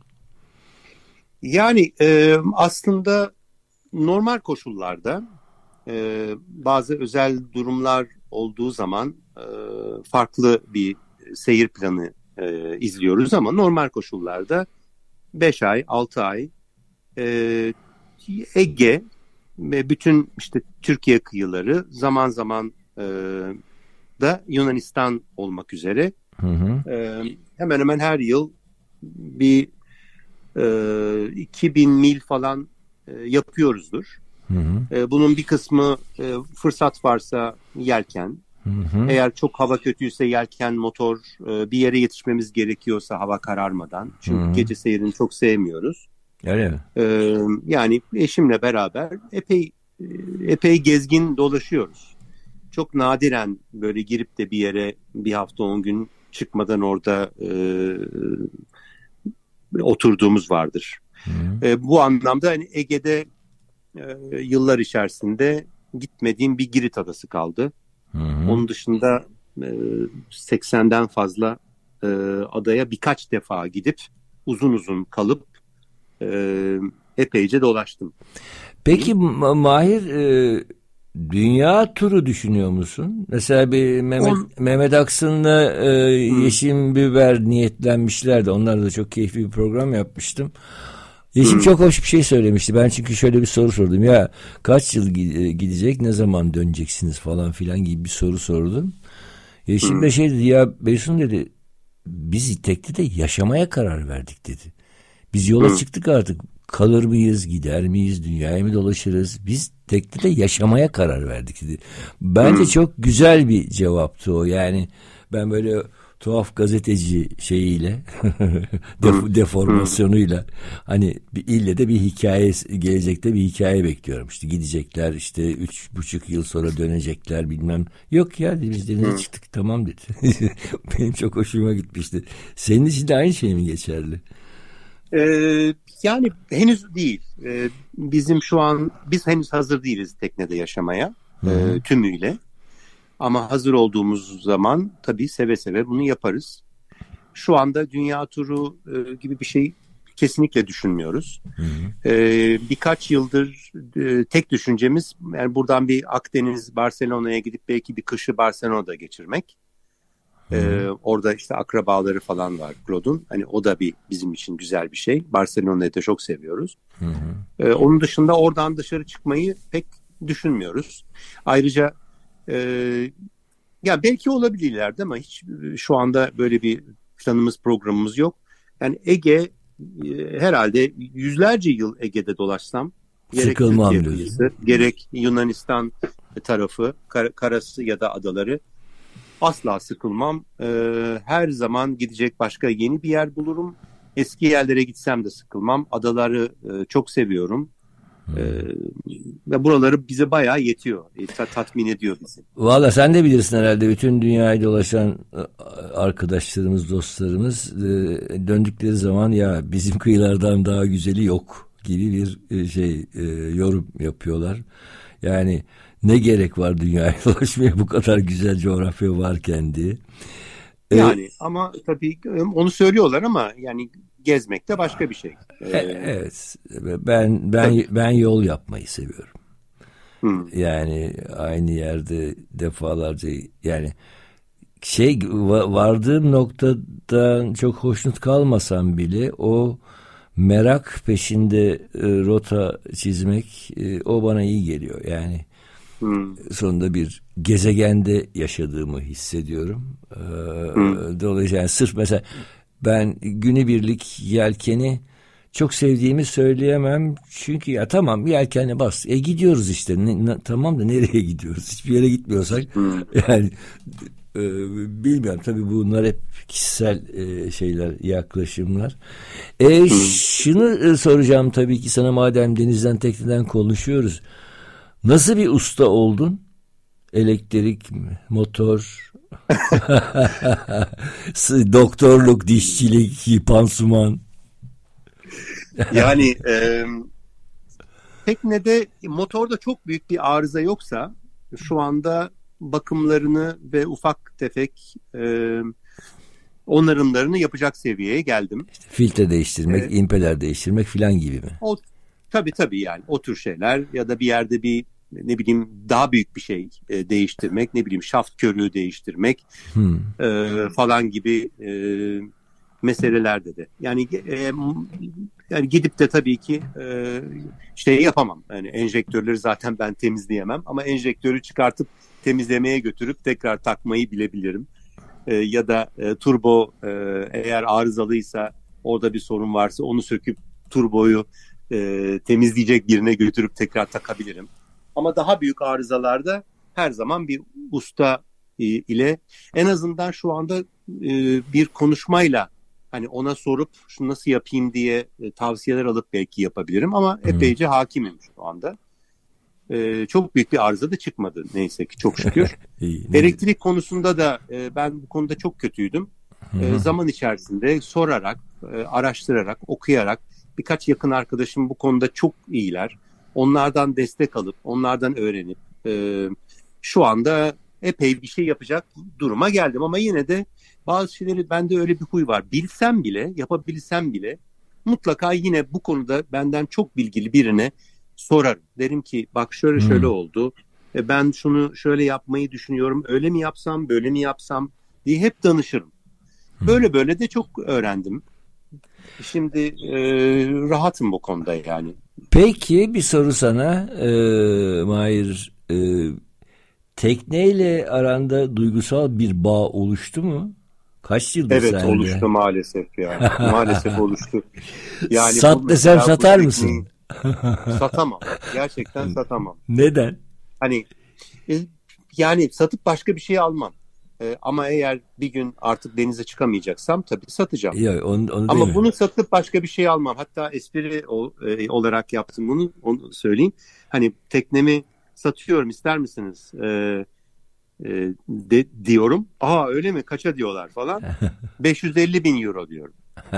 Yani e, aslında normal koşullarda e, bazı özel durumlar olduğu zaman e, farklı bir seyir planı e, izliyoruz ama normal koşullarda 5 ay, 6 ay e, Ege ve bütün işte Türkiye kıyıları zaman zaman e, da Yunanistan olmak üzere hı hı. E, hemen hemen her yıl bir e, 2000 mil falan e, yapıyoruzdur. Hı hı. E, bunun bir kısmı e, fırsat varsa yelken. Hı hı. Eğer çok hava kötüyse yelken, motor, e, bir yere yetişmemiz gerekiyorsa hava kararmadan. Çünkü hı hı. gece seyrini çok sevmiyoruz. Öyle mi? E, yani eşimle beraber epey epey gezgin dolaşıyoruz. Çok nadiren böyle girip de bir yere bir hafta on gün çıkmadan orada e, oturduğumuz vardır. Hı. E, bu anlamda hani Ege'de e, yıllar içerisinde gitmediğim bir Girit adası kaldı. Hı hı. Onun dışında e, 80'den fazla e, adaya birkaç defa gidip uzun uzun kalıp e, epeyce dolaştım. Peki Mahir e, dünya turu düşünüyor musun? Mesela bir Mehmet, On... Mehmet Aksın'la e, Yeşim Biber niyetlenmişlerdi. Onlarla da çok keyifli bir program yapmıştım. Yeşim hmm. çok hoş bir şey söylemişti. Ben çünkü şöyle bir soru sordum. Ya kaç yıl e, gidecek, ne zaman döneceksiniz falan filan gibi bir soru sordum. Yeşim hmm. de şey dedi ya Beysun dedi biz tekte de yaşamaya karar verdik dedi. Biz yola hmm. çıktık artık. Kalır mıyız, gider miyiz, dünyaya mı dolaşırız? Biz tekte de yaşamaya karar verdik dedi. Bence hmm. çok güzel bir cevaptı o. Yani ben böyle tuhaf gazeteci şeyiyle def, deformasyonuyla hani bir ille de bir hikaye gelecekte bir hikaye bekliyorum. İşte gidecekler işte üç buçuk yıl sonra dönecekler bilmem. Yok ya biz denize çıktık tamam dedi. Benim çok hoşuma gitmişti. Senin için de aynı şey mi geçerli? Ee, yani henüz değil. Ee, bizim şu an biz henüz hazır değiliz teknede yaşamaya e, tümüyle. Ama hazır olduğumuz zaman tabii seve seve bunu yaparız. Şu anda dünya turu e, gibi bir şey kesinlikle düşünmüyoruz. Hı hı. E, birkaç yıldır e, tek düşüncemiz yani buradan bir Akdeniz Barcelona'ya gidip belki bir kışı Barcelona'da geçirmek. Ee, orada işte akrabaları falan var Claude'un. Hani o da bir bizim için güzel bir şey. Barcelona'yı da çok seviyoruz. Hı hı. Ee, onun dışında oradan dışarı çıkmayı pek düşünmüyoruz. Ayrıca e, ya belki olabilirlerdi ama hiç e, şu anda böyle bir planımız programımız yok. Yani Ege e, herhalde yüzlerce yıl Ege'de dolaşsam gerek Türkiye kıyısı, gerek Yunanistan tarafı, kar, karası ya da adaları asla sıkılmam. Ee, her zaman gidecek başka yeni bir yer bulurum. Eski yerlere gitsem de sıkılmam. Adaları e, çok seviyorum. Ee, ve buraları bize bayağı yetiyor. E, tatmin ediyor bizi. Valla sen de bilirsin herhalde bütün dünyayı dolaşan e, arkadaşlarımız, dostlarımız e, döndükleri zaman ya bizim kıyılardan daha güzeli yok gibi bir şey yorum yapıyorlar. Yani ne gerek var dünyaya dolaşmaya bu kadar güzel coğrafya varken diye. Yani ama tabii onu söylüyorlar ama yani gezmek de başka bir şey. Ee, evet. Ben ben tabii. ben yol yapmayı seviyorum. Hmm. Yani aynı yerde defalarca yani şey vardığım noktadan çok hoşnut kalmasam bile o merak peşinde e, rota çizmek e, o bana iyi geliyor. Yani hmm. sonunda bir gezegende yaşadığımı hissediyorum. E, hmm. Dolayısıyla yani sırf mesela ben günübirlik yelkeni çok sevdiğimi söyleyemem. Çünkü ya tamam yelkeni bas. E gidiyoruz işte. Ne, ne, tamam da nereye gidiyoruz? Hiçbir yere gitmiyorsak yani e, bilmiyorum tabii bunlar hep kişisel e, şeyler, yaklaşımlar. E, şunu e, soracağım tabii ki sana madem denizden tekneden konuşuyoruz. Nasıl bir usta oldun? Elektrik, motor, Doktorluk, dişçilik, pansuman. yani e, teknede motorda çok büyük bir arıza yoksa şu anda bakımlarını ve ufak tefek e, onarımlarını yapacak seviyeye geldim. İşte filtre değiştirmek, ee, impeler değiştirmek filan gibi mi? O, tabii tabii yani o tür şeyler ya da bir yerde bir ne bileyim daha büyük bir şey e, değiştirmek, ne bileyim şaft körüğü değiştirmek hmm. e, falan gibi e, meselelerde de. Yani e, yani gidip de tabii ki e, şey yapamam. Yani enjektörleri zaten ben temizleyemem ama enjektörü çıkartıp temizlemeye götürüp tekrar takmayı bilebilirim. E, ya da e, turbo e, eğer arızalıysa orada bir sorun varsa onu söküp turboyu e, temizleyecek birine götürüp tekrar takabilirim. Ama daha büyük arızalarda her zaman bir usta e, ile en azından şu anda e, bir konuşmayla hani ona sorup şunu nasıl yapayım diye e, tavsiyeler alıp belki yapabilirim ama hmm. epeyce hakimim şu anda. çok büyük bir arıza da çıkmadı neyse ki çok şükür. İyi, Elektrik konusunda da ben bu konuda çok kötüydüm. Hmm. zaman içerisinde sorarak, araştırarak, okuyarak birkaç yakın arkadaşım bu konuda çok iyiler onlardan destek alıp, onlardan öğrenip e, şu anda epey bir şey yapacak duruma geldim. Ama yine de bazı şeyleri bende öyle bir huy var. Bilsem bile, yapabilsem bile mutlaka yine bu konuda benden çok bilgili birine sorarım. Derim ki bak şöyle şöyle hmm. oldu. E, ben şunu şöyle yapmayı düşünüyorum. Öyle mi yapsam, böyle mi yapsam diye hep danışırım. Böyle böyle de çok öğrendim. Şimdi e, rahatım bu konuda yani. Peki bir soru sana e, Mahir. E, tekneyle aranda duygusal bir bağ oluştu mu? Kaç yıldır evet, sende? Evet oluştu maalesef ya. maalesef oluştu. Yani Sat desem satar mısın? satamam. Gerçekten satamam. Neden? Hani e, yani satıp başka bir şey almam. E, ama eğer bir gün artık denize çıkamayacaksam tabii satacağım. Ya, onu, onu ama bunu satıp başka bir şey almam. Hatta espri o, e, olarak yaptım bunu onu söyleyeyim. Hani teknemi satıyorum ister misiniz? E, e, de, diyorum. Aa öyle mi? Kaça diyorlar falan. 550 bin euro diyorum.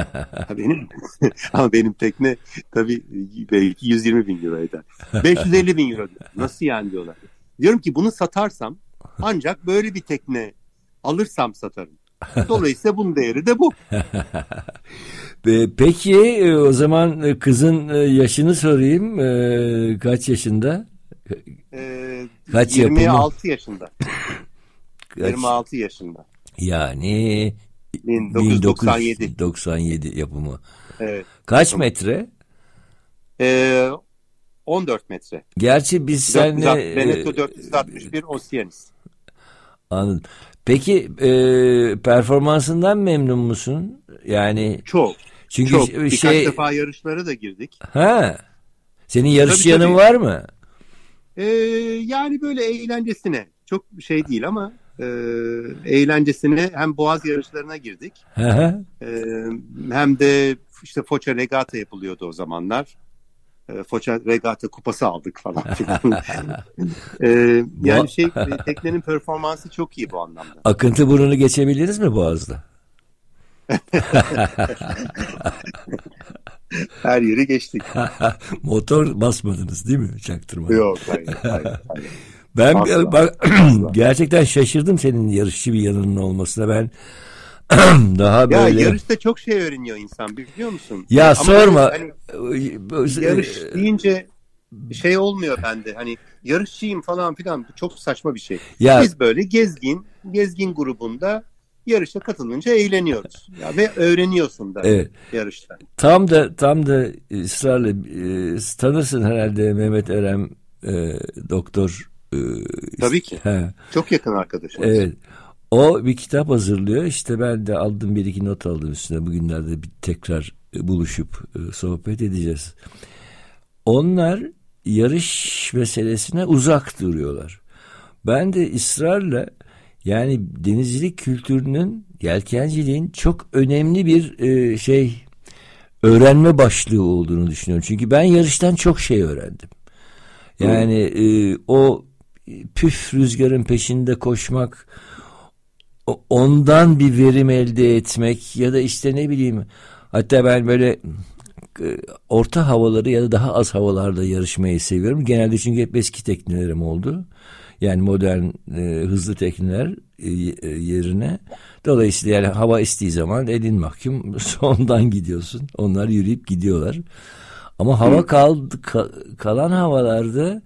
benim ama benim tekne tabii belki 120 bin euro eder. 550 bin euro diyor. Nasıl yani diyorlar. Diyorum ki bunu satarsam ancak böyle bir tekne alırsam satarım. Dolayısıyla bunun değeri de bu. Peki e, o zaman e, kızın e, yaşını sorayım. Kaç yaşında? Kaç 26 yapımı? yaşında. Kaç? 26 yaşında. Yani 1997. 1997 yapımı. Evet. Kaç metre? Ee, 14 metre. Gerçi biz seninle... Veneto 461 Oceanis. Anladım. Peki e, performansından memnun musun? Yani çok. Çünkü çok. Şey, Birkaç defa yarışlara da girdik. Ha. Senin yarış yanın var mı? Ee, yani böyle eğlencesine. Çok şey değil ama e, eğlencesine hem boğaz yarışlarına girdik. e, hem de işte Foça Regata yapılıyordu o zamanlar. E, Foça Regata kupası aldık falan e, yani şey e, teknenin performansı çok iyi bu anlamda. Akıntı burnunu geçebiliriz mi Boğaz'da? Her yeri geçtik. Motor basmadınız değil mi çaktırma? Yok hayır. hayır, hayır. Ben Asla. bak gerçekten şaşırdım senin yarışçı bir yanının olmasına. Ben daha böyle... Ya yarışta çok şey öğreniyor insan biliyor musun? Ya Ama sorma. Hani, yarış deyince şey olmuyor bende. Hani yarışçıyım falan filan çok saçma bir şey. Ya, Biz böyle gezgin, gezgin grubunda yarışa katılınca eğleniyoruz. Ya ve öğreniyorsun da evet. yarışta. Tam da tam da ısrarla e, tanırsın herhalde Mehmet Erem e, doktor e, Tabii ki. He. Çok yakın arkadaşım. Evet. O bir kitap hazırlıyor. İşte ben de aldım bir iki not aldım üstüne. Bugünlerde bir tekrar e, buluşup e, sohbet edeceğiz. Onlar yarış meselesine uzak duruyorlar. Ben de ısrarla yani denizcilik kültürünün, yelkenciliğin çok önemli bir e, şey öğrenme başlığı olduğunu düşünüyorum. Çünkü ben yarıştan çok şey öğrendim. Yani o püf rüzgarın peşinde koşmak, ondan bir verim elde etmek ya da işte ne bileyim hatta ben böyle e, orta havaları ya da daha az havalarda yarışmayı seviyorum. Genelde çünkü hep eski teknelerim oldu. Yani modern e, hızlı tekneler e, e yerine. Dolayısıyla yani hava estiği zaman elin mahkum sondan gidiyorsun. Onlar yürüyüp gidiyorlar. Ama hava kaldı, ka, kalan havalarda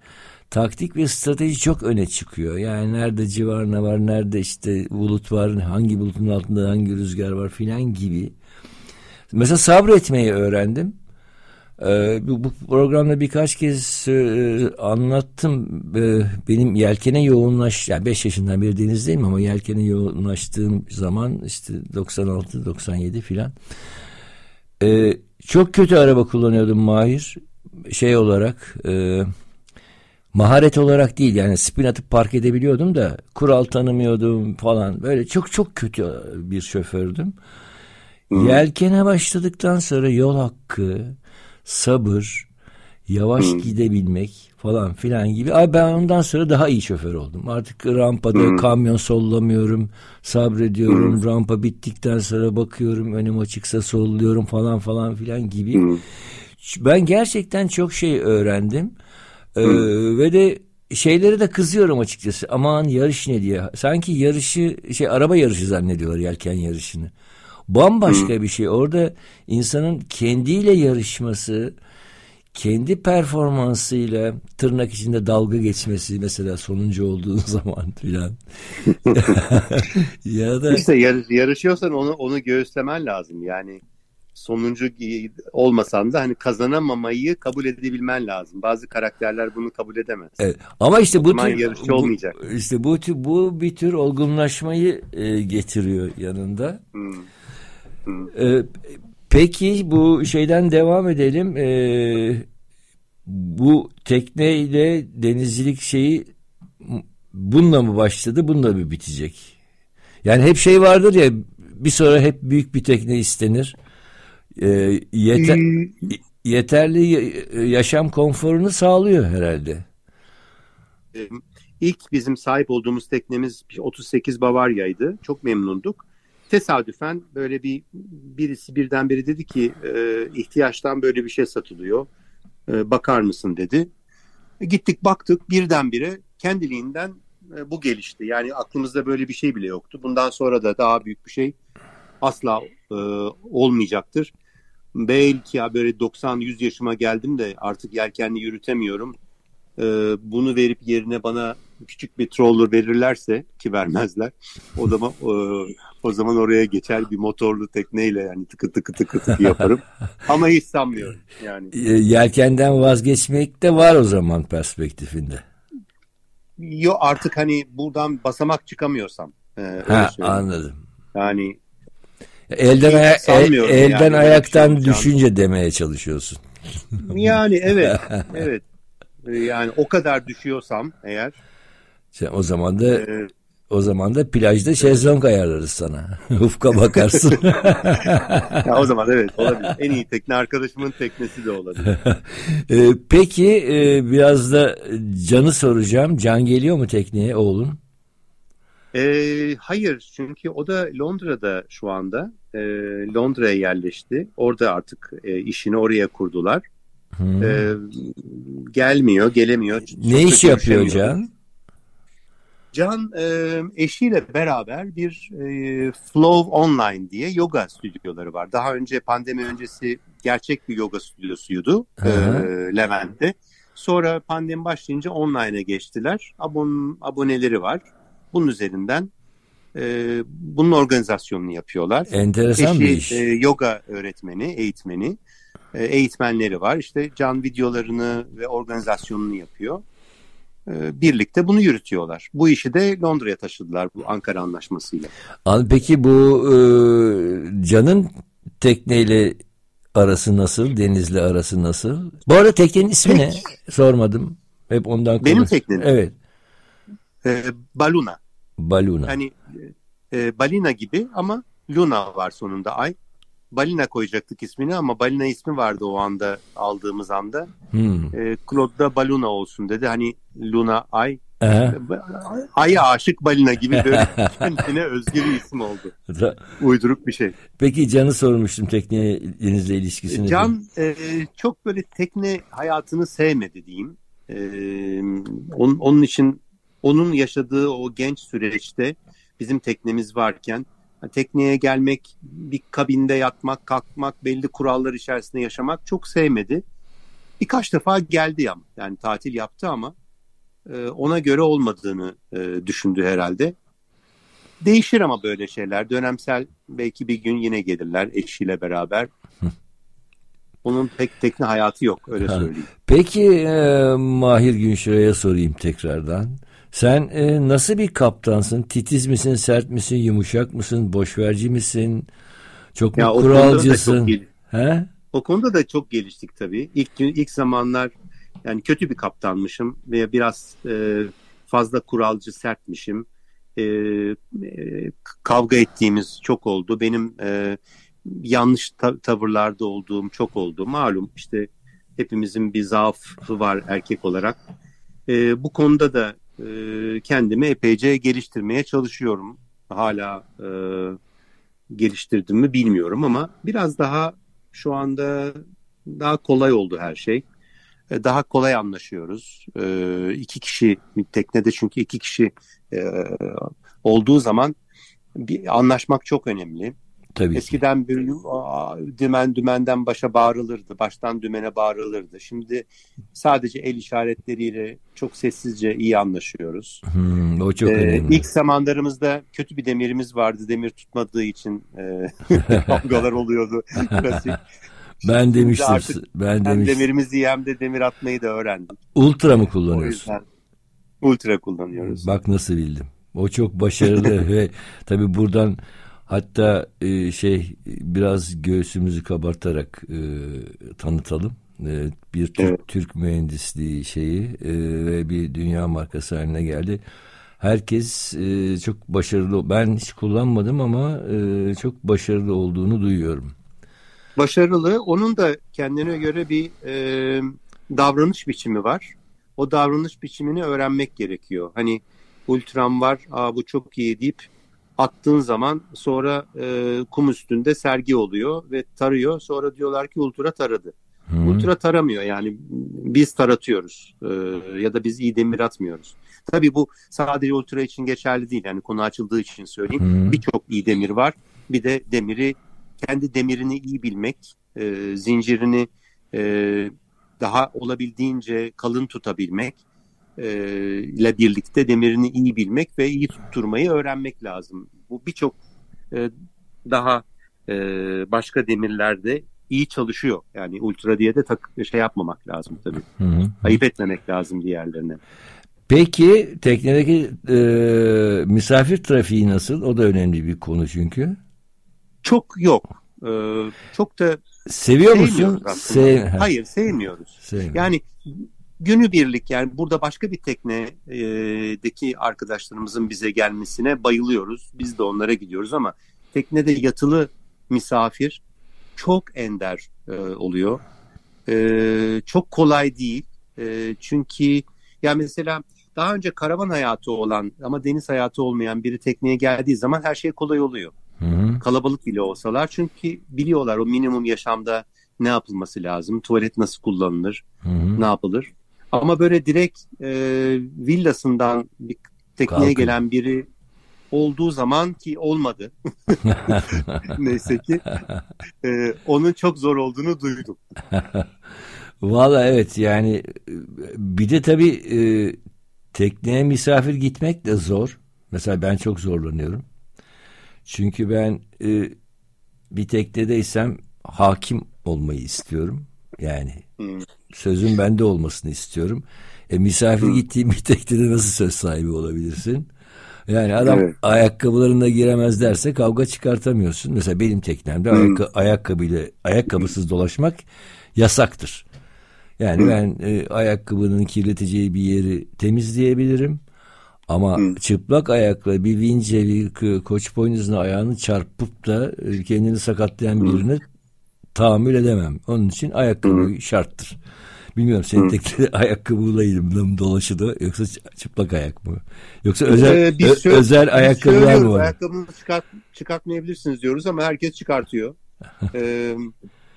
taktik ve strateji çok öne çıkıyor. Yani nerede civarına var, nerede işte bulut var, hangi bulutun altında hangi rüzgar var filan gibi. Mesela sabretmeyi öğrendim. Ee, bu, programda birkaç kez e, anlattım. Ee, benim yelkene yoğunlaş, yani 5 yaşından beri denizdeyim ama yelkene yoğunlaştığım zaman işte 96-97 filan. Ee, çok kötü araba kullanıyordum Mahir. Şey olarak... E, maharet olarak değil yani spin atıp park edebiliyordum da kural tanımıyordum falan böyle çok çok kötü bir şofördüm. Hı. Yelkene başladıktan sonra yol hakkı, sabır, yavaş Hı. gidebilmek falan filan gibi. Ay ben ondan sonra daha iyi şoför oldum. Artık rampada Hı. kamyon sollamıyorum, sabrediyorum. Hı. Rampa bittikten sonra bakıyorum önüm açıksa solluyorum falan falan filan gibi. Hı. ben gerçekten çok şey öğrendim. Ee, ve de şeyleri de kızıyorum açıkçası. Aman yarış ne diye. Sanki yarışı şey araba yarışı zannediyorlar yelken yarışını. Bambaşka Hı. bir şey. Orada insanın kendiyle yarışması, kendi performansıyla tırnak içinde dalga geçmesi mesela sonuncu olduğu zaman filan. ya da işte yar, yarışıyorsan onu onu göğüslemen lazım. Yani sonuncu olmasan da hani kazanamamayı kabul edebilmen lazım. Bazı karakterler bunu kabul edemez. Evet. Ama işte bu tür yarışçı olmayacak. Bu, işte bu tür, bu bir tür olgunlaşmayı e, getiriyor yanında. Hmm. Hmm. E, peki bu şeyden devam edelim. E, bu tekneyle denizcilik şeyi bununla mı başladı, bununla mı bitecek? Yani hep şey vardır ya bir sonra hep büyük bir tekne istenir. E, yeter, hmm. yeterli yaşam konforunu sağlıyor herhalde. İlk bizim sahip olduğumuz teknemiz 38 Bavarya'ydı. Çok memnunduk. Tesadüfen böyle bir birisi birdenbire dedi ki e, ihtiyaçtan böyle bir şey satılıyor. E, bakar mısın dedi. E, gittik baktık birdenbire kendiliğinden e, bu gelişti. Yani aklımızda böyle bir şey bile yoktu. Bundan sonra da daha büyük bir şey asla e, olmayacaktır belki ya böyle 90-100 yaşıma geldim de artık yelkenli yürütemiyorum. Ee, bunu verip yerine bana küçük bir troller verirlerse ki vermezler. O zaman o, o zaman oraya geçer bir motorlu tekneyle yani tıkı tıkı tıkı tıkı yaparım. Ama hiç sanmıyorum yani. Yelkenden vazgeçmek de var o zaman perspektifinde. Yo artık hani buradan basamak çıkamıyorsam. E, ha, anladım. Yani Elden, aya el, elden yani, ayaktan şey düşünce demeye çalışıyorsun. Yani evet, evet. Yani o kadar düşüyorsam eğer. Sen o zaman da e, o zaman da plajda şezlong ayarlarız sana. Ufka bakarsın. ya o zaman evet olabilir. En iyi tekne arkadaşımın teknesi de olabilir. e, peki e, biraz da Can'ı soracağım. Can geliyor mu tekneye oğlun? E, hayır çünkü o da Londra'da şu anda. E, Londra'ya yerleşti. Orada artık e, işini oraya kurdular. Hmm. E, gelmiyor, gelemiyor. Ne iş yapıyor Can? Can e, eşiyle beraber bir e, Flow Online diye yoga stüdyoları var. Daha önce pandemi öncesi gerçek bir yoga stüdyosuydu e, Levent'te. Sonra pandemi başlayınca online'a geçtiler. Abon, aboneleri var. Bunun üzerinden e, bunun organizasyonunu yapıyorlar. Enteresan Eşi, bir iş. E, yoga öğretmeni, eğitmeni, e, eğitmenleri var. İşte can videolarını ve organizasyonunu yapıyor. E, birlikte bunu yürütüyorlar. Bu işi de Londra'ya taşıdılar bu Ankara Anlaşması'yla. Peki bu e, Can'ın tekneyle arası nasıl? Deniz'le arası nasıl? Bu arada teknenin ismi ne? Sormadım. Hep ondan Benim teknem. Evet. E, baluna. Baluna. Hani e, balina gibi ama Luna var sonunda ay. Balina koyacaktık ismini ama balina ismi vardı o anda aldığımız anda. Hmm. E, Claude da baluna olsun dedi. Hani Luna ay. Aha. Ay'a aşık balina gibi böyle kendine özgü bir isim oldu. Uyduruk bir şey. Peki Can'ı sormuştum tekne denizle ilişkisini. Can e, çok böyle tekne hayatını sevmedi diyeyim. E, onun, onun için onun yaşadığı o genç süreçte bizim teknemiz varken tekneye gelmek, bir kabinde yatmak, kalkmak, belli kurallar içerisinde yaşamak çok sevmedi. Birkaç defa geldi ama yani tatil yaptı ama e, ona göre olmadığını e, düşündü herhalde. Değişir ama böyle şeyler. Dönemsel belki bir gün yine gelirler eşiyle beraber. Onun pek tekne hayatı yok öyle söyleyeyim. Peki e, Mahir Günşira'ya sorayım tekrardan. Sen e, nasıl bir kaptansın? Titiz misin, sert misin, yumuşak mısın, boşverci misin? Çok ya, mu kuralcısın? Çok He? O konuda da çok geliştik tabii. İlk gün, ilk zamanlar yani kötü bir kaptanmışım ve biraz e, fazla kuralcı, sertmişim. E, e, kavga ettiğimiz çok oldu. Benim e, yanlış ta- tavırlarda olduğum çok oldu. Malum işte hepimizin bir zaafı var erkek olarak. E, bu konuda da e, kendimi epeyce geliştirmeye çalışıyorum. Hala e, geliştirdim mi bilmiyorum ama biraz daha şu anda daha kolay oldu her şey. E, daha kolay anlaşıyoruz. E, iki kişi teknede çünkü iki kişi e, olduğu zaman bir anlaşmak çok önemli. Tabii Eskiden ki. bir dümen dümenden başa bağırılırdı, baştan dümene bağırılırdı. Şimdi sadece el işaretleriyle çok sessizce iyi anlaşıyoruz. Hmm, o çok ee, önemli. İlk zamanlarımızda kötü bir demirimiz vardı. Demir tutmadığı için e, kavgalar oluyordu. Klasik. Ben demiştim. artık Ben Hem demiştim. demirimizi iyi hem de demir atmayı da öğrendik. Ultra mı O kullanıyorsun? yüzden ultra kullanıyoruz. Bak nasıl bildim. O çok başarılı ve tabii buradan hatta e, şey biraz göğsümüzü kabartarak e, tanıtalım. E, bir Türk, Evet. Türk mühendisliği şeyi e, ve bir dünya markası haline geldi. Herkes e, çok başarılı. Ben hiç kullanmadım ama e, çok başarılı olduğunu duyuyorum. Başarılı. Onun da kendine göre bir e, davranış biçimi var. O davranış biçimini öğrenmek gerekiyor. Hani ultram var, Aa, bu çok iyi deyip attığın zaman sonra e, kum üstünde sergi oluyor ve tarıyor. Sonra diyorlar ki ultra taradı. Hı. Ultra taramıyor yani biz taratıyoruz e, ya da biz iyi demir atmıyoruz. Tabii bu sadece ultra için geçerli değil. Yani konu açıldığı için söyleyeyim. Hı. Birçok iyi demir var. Bir de demiri kendi demirini iyi bilmek, e, zincirini e, daha olabildiğince kalın tutabilmek ile birlikte demirini iyi bilmek ve iyi tutturmayı öğrenmek lazım. Bu birçok e, daha e, başka demirlerde iyi çalışıyor. Yani ultra diye de tak, şey yapmamak lazım tabii. Hı hı. Ayıp etmemek lazım diğerlerine. Peki teknedeki e, misafir trafiği nasıl? O da önemli bir konu çünkü. Çok yok. E, çok da Seviyor musun? sevmiyoruz. Sev- Hayır sevmiyoruz. Sevmiyorum. Yani günübirlik yani burada başka bir teknedeki arkadaşlarımızın bize gelmesine bayılıyoruz. Biz de onlara gidiyoruz ama teknede yatılı misafir çok ender e, oluyor. E, çok kolay değil. E, çünkü ya mesela daha önce karavan hayatı olan ama deniz hayatı olmayan biri tekneye geldiği zaman her şey kolay oluyor Hı hı. kalabalık bile olsalar çünkü biliyorlar o minimum yaşamda ne yapılması lazım, tuvalet nasıl kullanılır, Hı hı. ne yapılır. Ama böyle direkt e, villasından bir tekneye Kalkın. gelen biri olduğu zaman ki olmadı neyse ki e, onun çok zor olduğunu duydum. Valla evet yani bir de tabii e, tekneye misafir gitmek de zor. Mesela ben çok zorlanıyorum. Çünkü ben e, bir teknedeysem hakim olmayı istiyorum. Yani Hmm. sözün bende olmasını istiyorum. E, misafir Hı. gittiğin bir teknede nasıl söz sahibi olabilirsin? Yani adam Evet. ayakkabılarında giremez derse kavga çıkartamıyorsun. Mesela benim teknemde Hı. ayakka- ayakkabıyla ayakkabısız dolaşmak yasaktır. Yani Hı. ben e, ayakkabının kirleteceği bir yeri temizleyebilirim. Ama Hı. çıplak ayakla bir vince bir koç boynuzuna ayağını çarpıp da e, kendini sakatlayan Hı. Tahammül edemem. Onun için ayakkabı şarttır. Bilmiyorum senin tekli ayakkabıyla mı dolaşıdı yoksa çıplak ayak mı? Yoksa özel Ee, biz ö- özel biz ayakkabılar mı var? Ayakkabınızı çıkart, çıkartmayabilirsiniz diyoruz ama herkes çıkartıyor. Ee,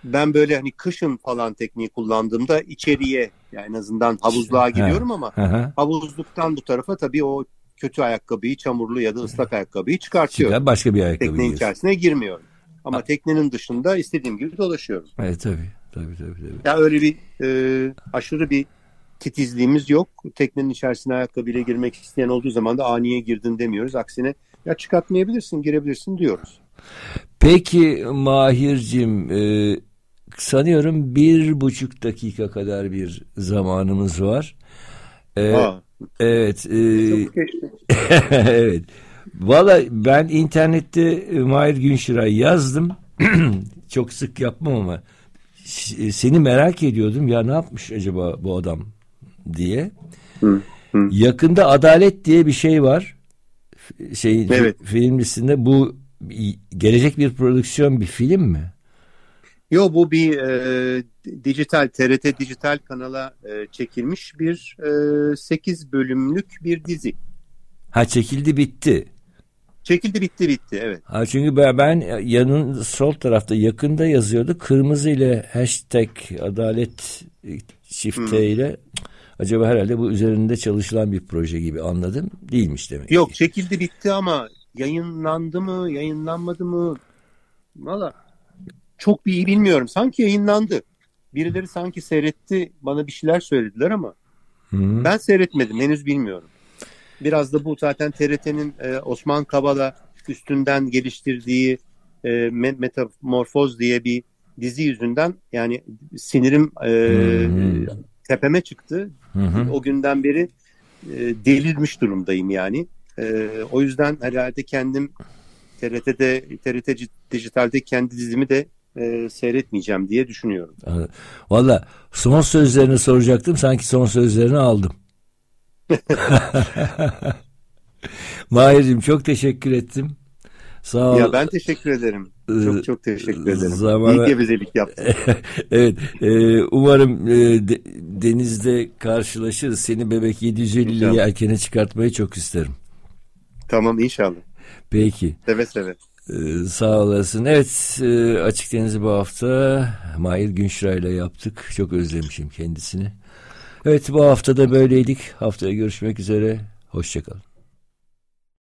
ben böyle hani kışın falan tekniği kullandığımda içeriye yani en azından havuzluğa giriyorum ama havuzluktan bu tarafa tabii o kötü ayakkabıyı, çamurlu ya da ıslak ayakkabıyı çıkartıyorum. Çıkar başka bir ayakkabı Teknenin içerisine girmiyorum. Ama teknenin dışında istediğim gibi dolaşıyorum. Evet tabii. Tabii tabii tabii. Ya öyle bir e, aşırı bir titizliğimiz yok. Teknenin içerisine ayakkabıyla girmek isteyen olduğu zaman da aniye girdin demiyoruz. Aksine ya çıkartmayabilirsin, girebilirsin diyoruz. Peki Mahir'cim e, sanıyorum bir buçuk dakika kadar bir zamanımız var. E, Aa, evet. e, çok evet. Valla ben internette e, Mahir Günşiray yazdım. Çok sık yapmam ama ş- seni merak ediyordum. Ya ne yapmış acaba bu adam diye. Hı, hı. Yakında Adalet diye bir şey var. Şey Evet. film listinde bu gelecek bir prodüksiyon bir film mi? Yo bu bir e, dijital TRT dijital kanala e, çekilmiş bir e, 8 bölümlük bir dizi. Ha çekildi bitti. Çekildi bitti bitti evet. Ha, çünkü ben, yanın sol tarafta yakında yazıyordu. Kırmızı ile hashtag adalet çifte hmm. ile acaba herhalde bu üzerinde çalışılan bir proje gibi anladım. Değilmiş demek Yok ki. çekildi bitti ama yayınlandı mı yayınlanmadı mı valla çok bir iyi bilmiyorum. Sanki yayınlandı. Birileri sanki seyretti bana bir şeyler söylediler ama Hı-hı. ben seyretmedim henüz bilmiyorum. Biraz da bu zaten TRT'nin e, Osman Kavala üstünden geliştirdiği e, Metamorfoz diye bir dizi yüzünden yani sinirim e, tepeme çıktı. Hı-hı. O günden beri e, delirmiş durumdayım yani. E, o yüzden herhalde kendim TRT'de TRT Dijital'de kendi dizimi de e, seyretmeyeceğim diye düşünüyorum. Valla son sözlerini soracaktım sanki son sözlerini aldım. Mahir'cim çok teşekkür ettim. Sağ ol. Ya ben teşekkür ederim. Çok ee, çok teşekkür ederim. Zamana... İyi gevezelik yaptın. evet. E, umarım e, de, denizde karşılaşırız. Seni bebek 750'yi erkene çıkartmayı çok isterim. Tamam inşallah. Peki. Seve seve. Ee, sağ olasın. Evet e, Açık Deniz'i bu hafta Mahir Günşra ile yaptık. Çok özlemişim kendisini. Evet bu hafta da böyleydik. Haftaya görüşmek üzere. Hoşçakalın.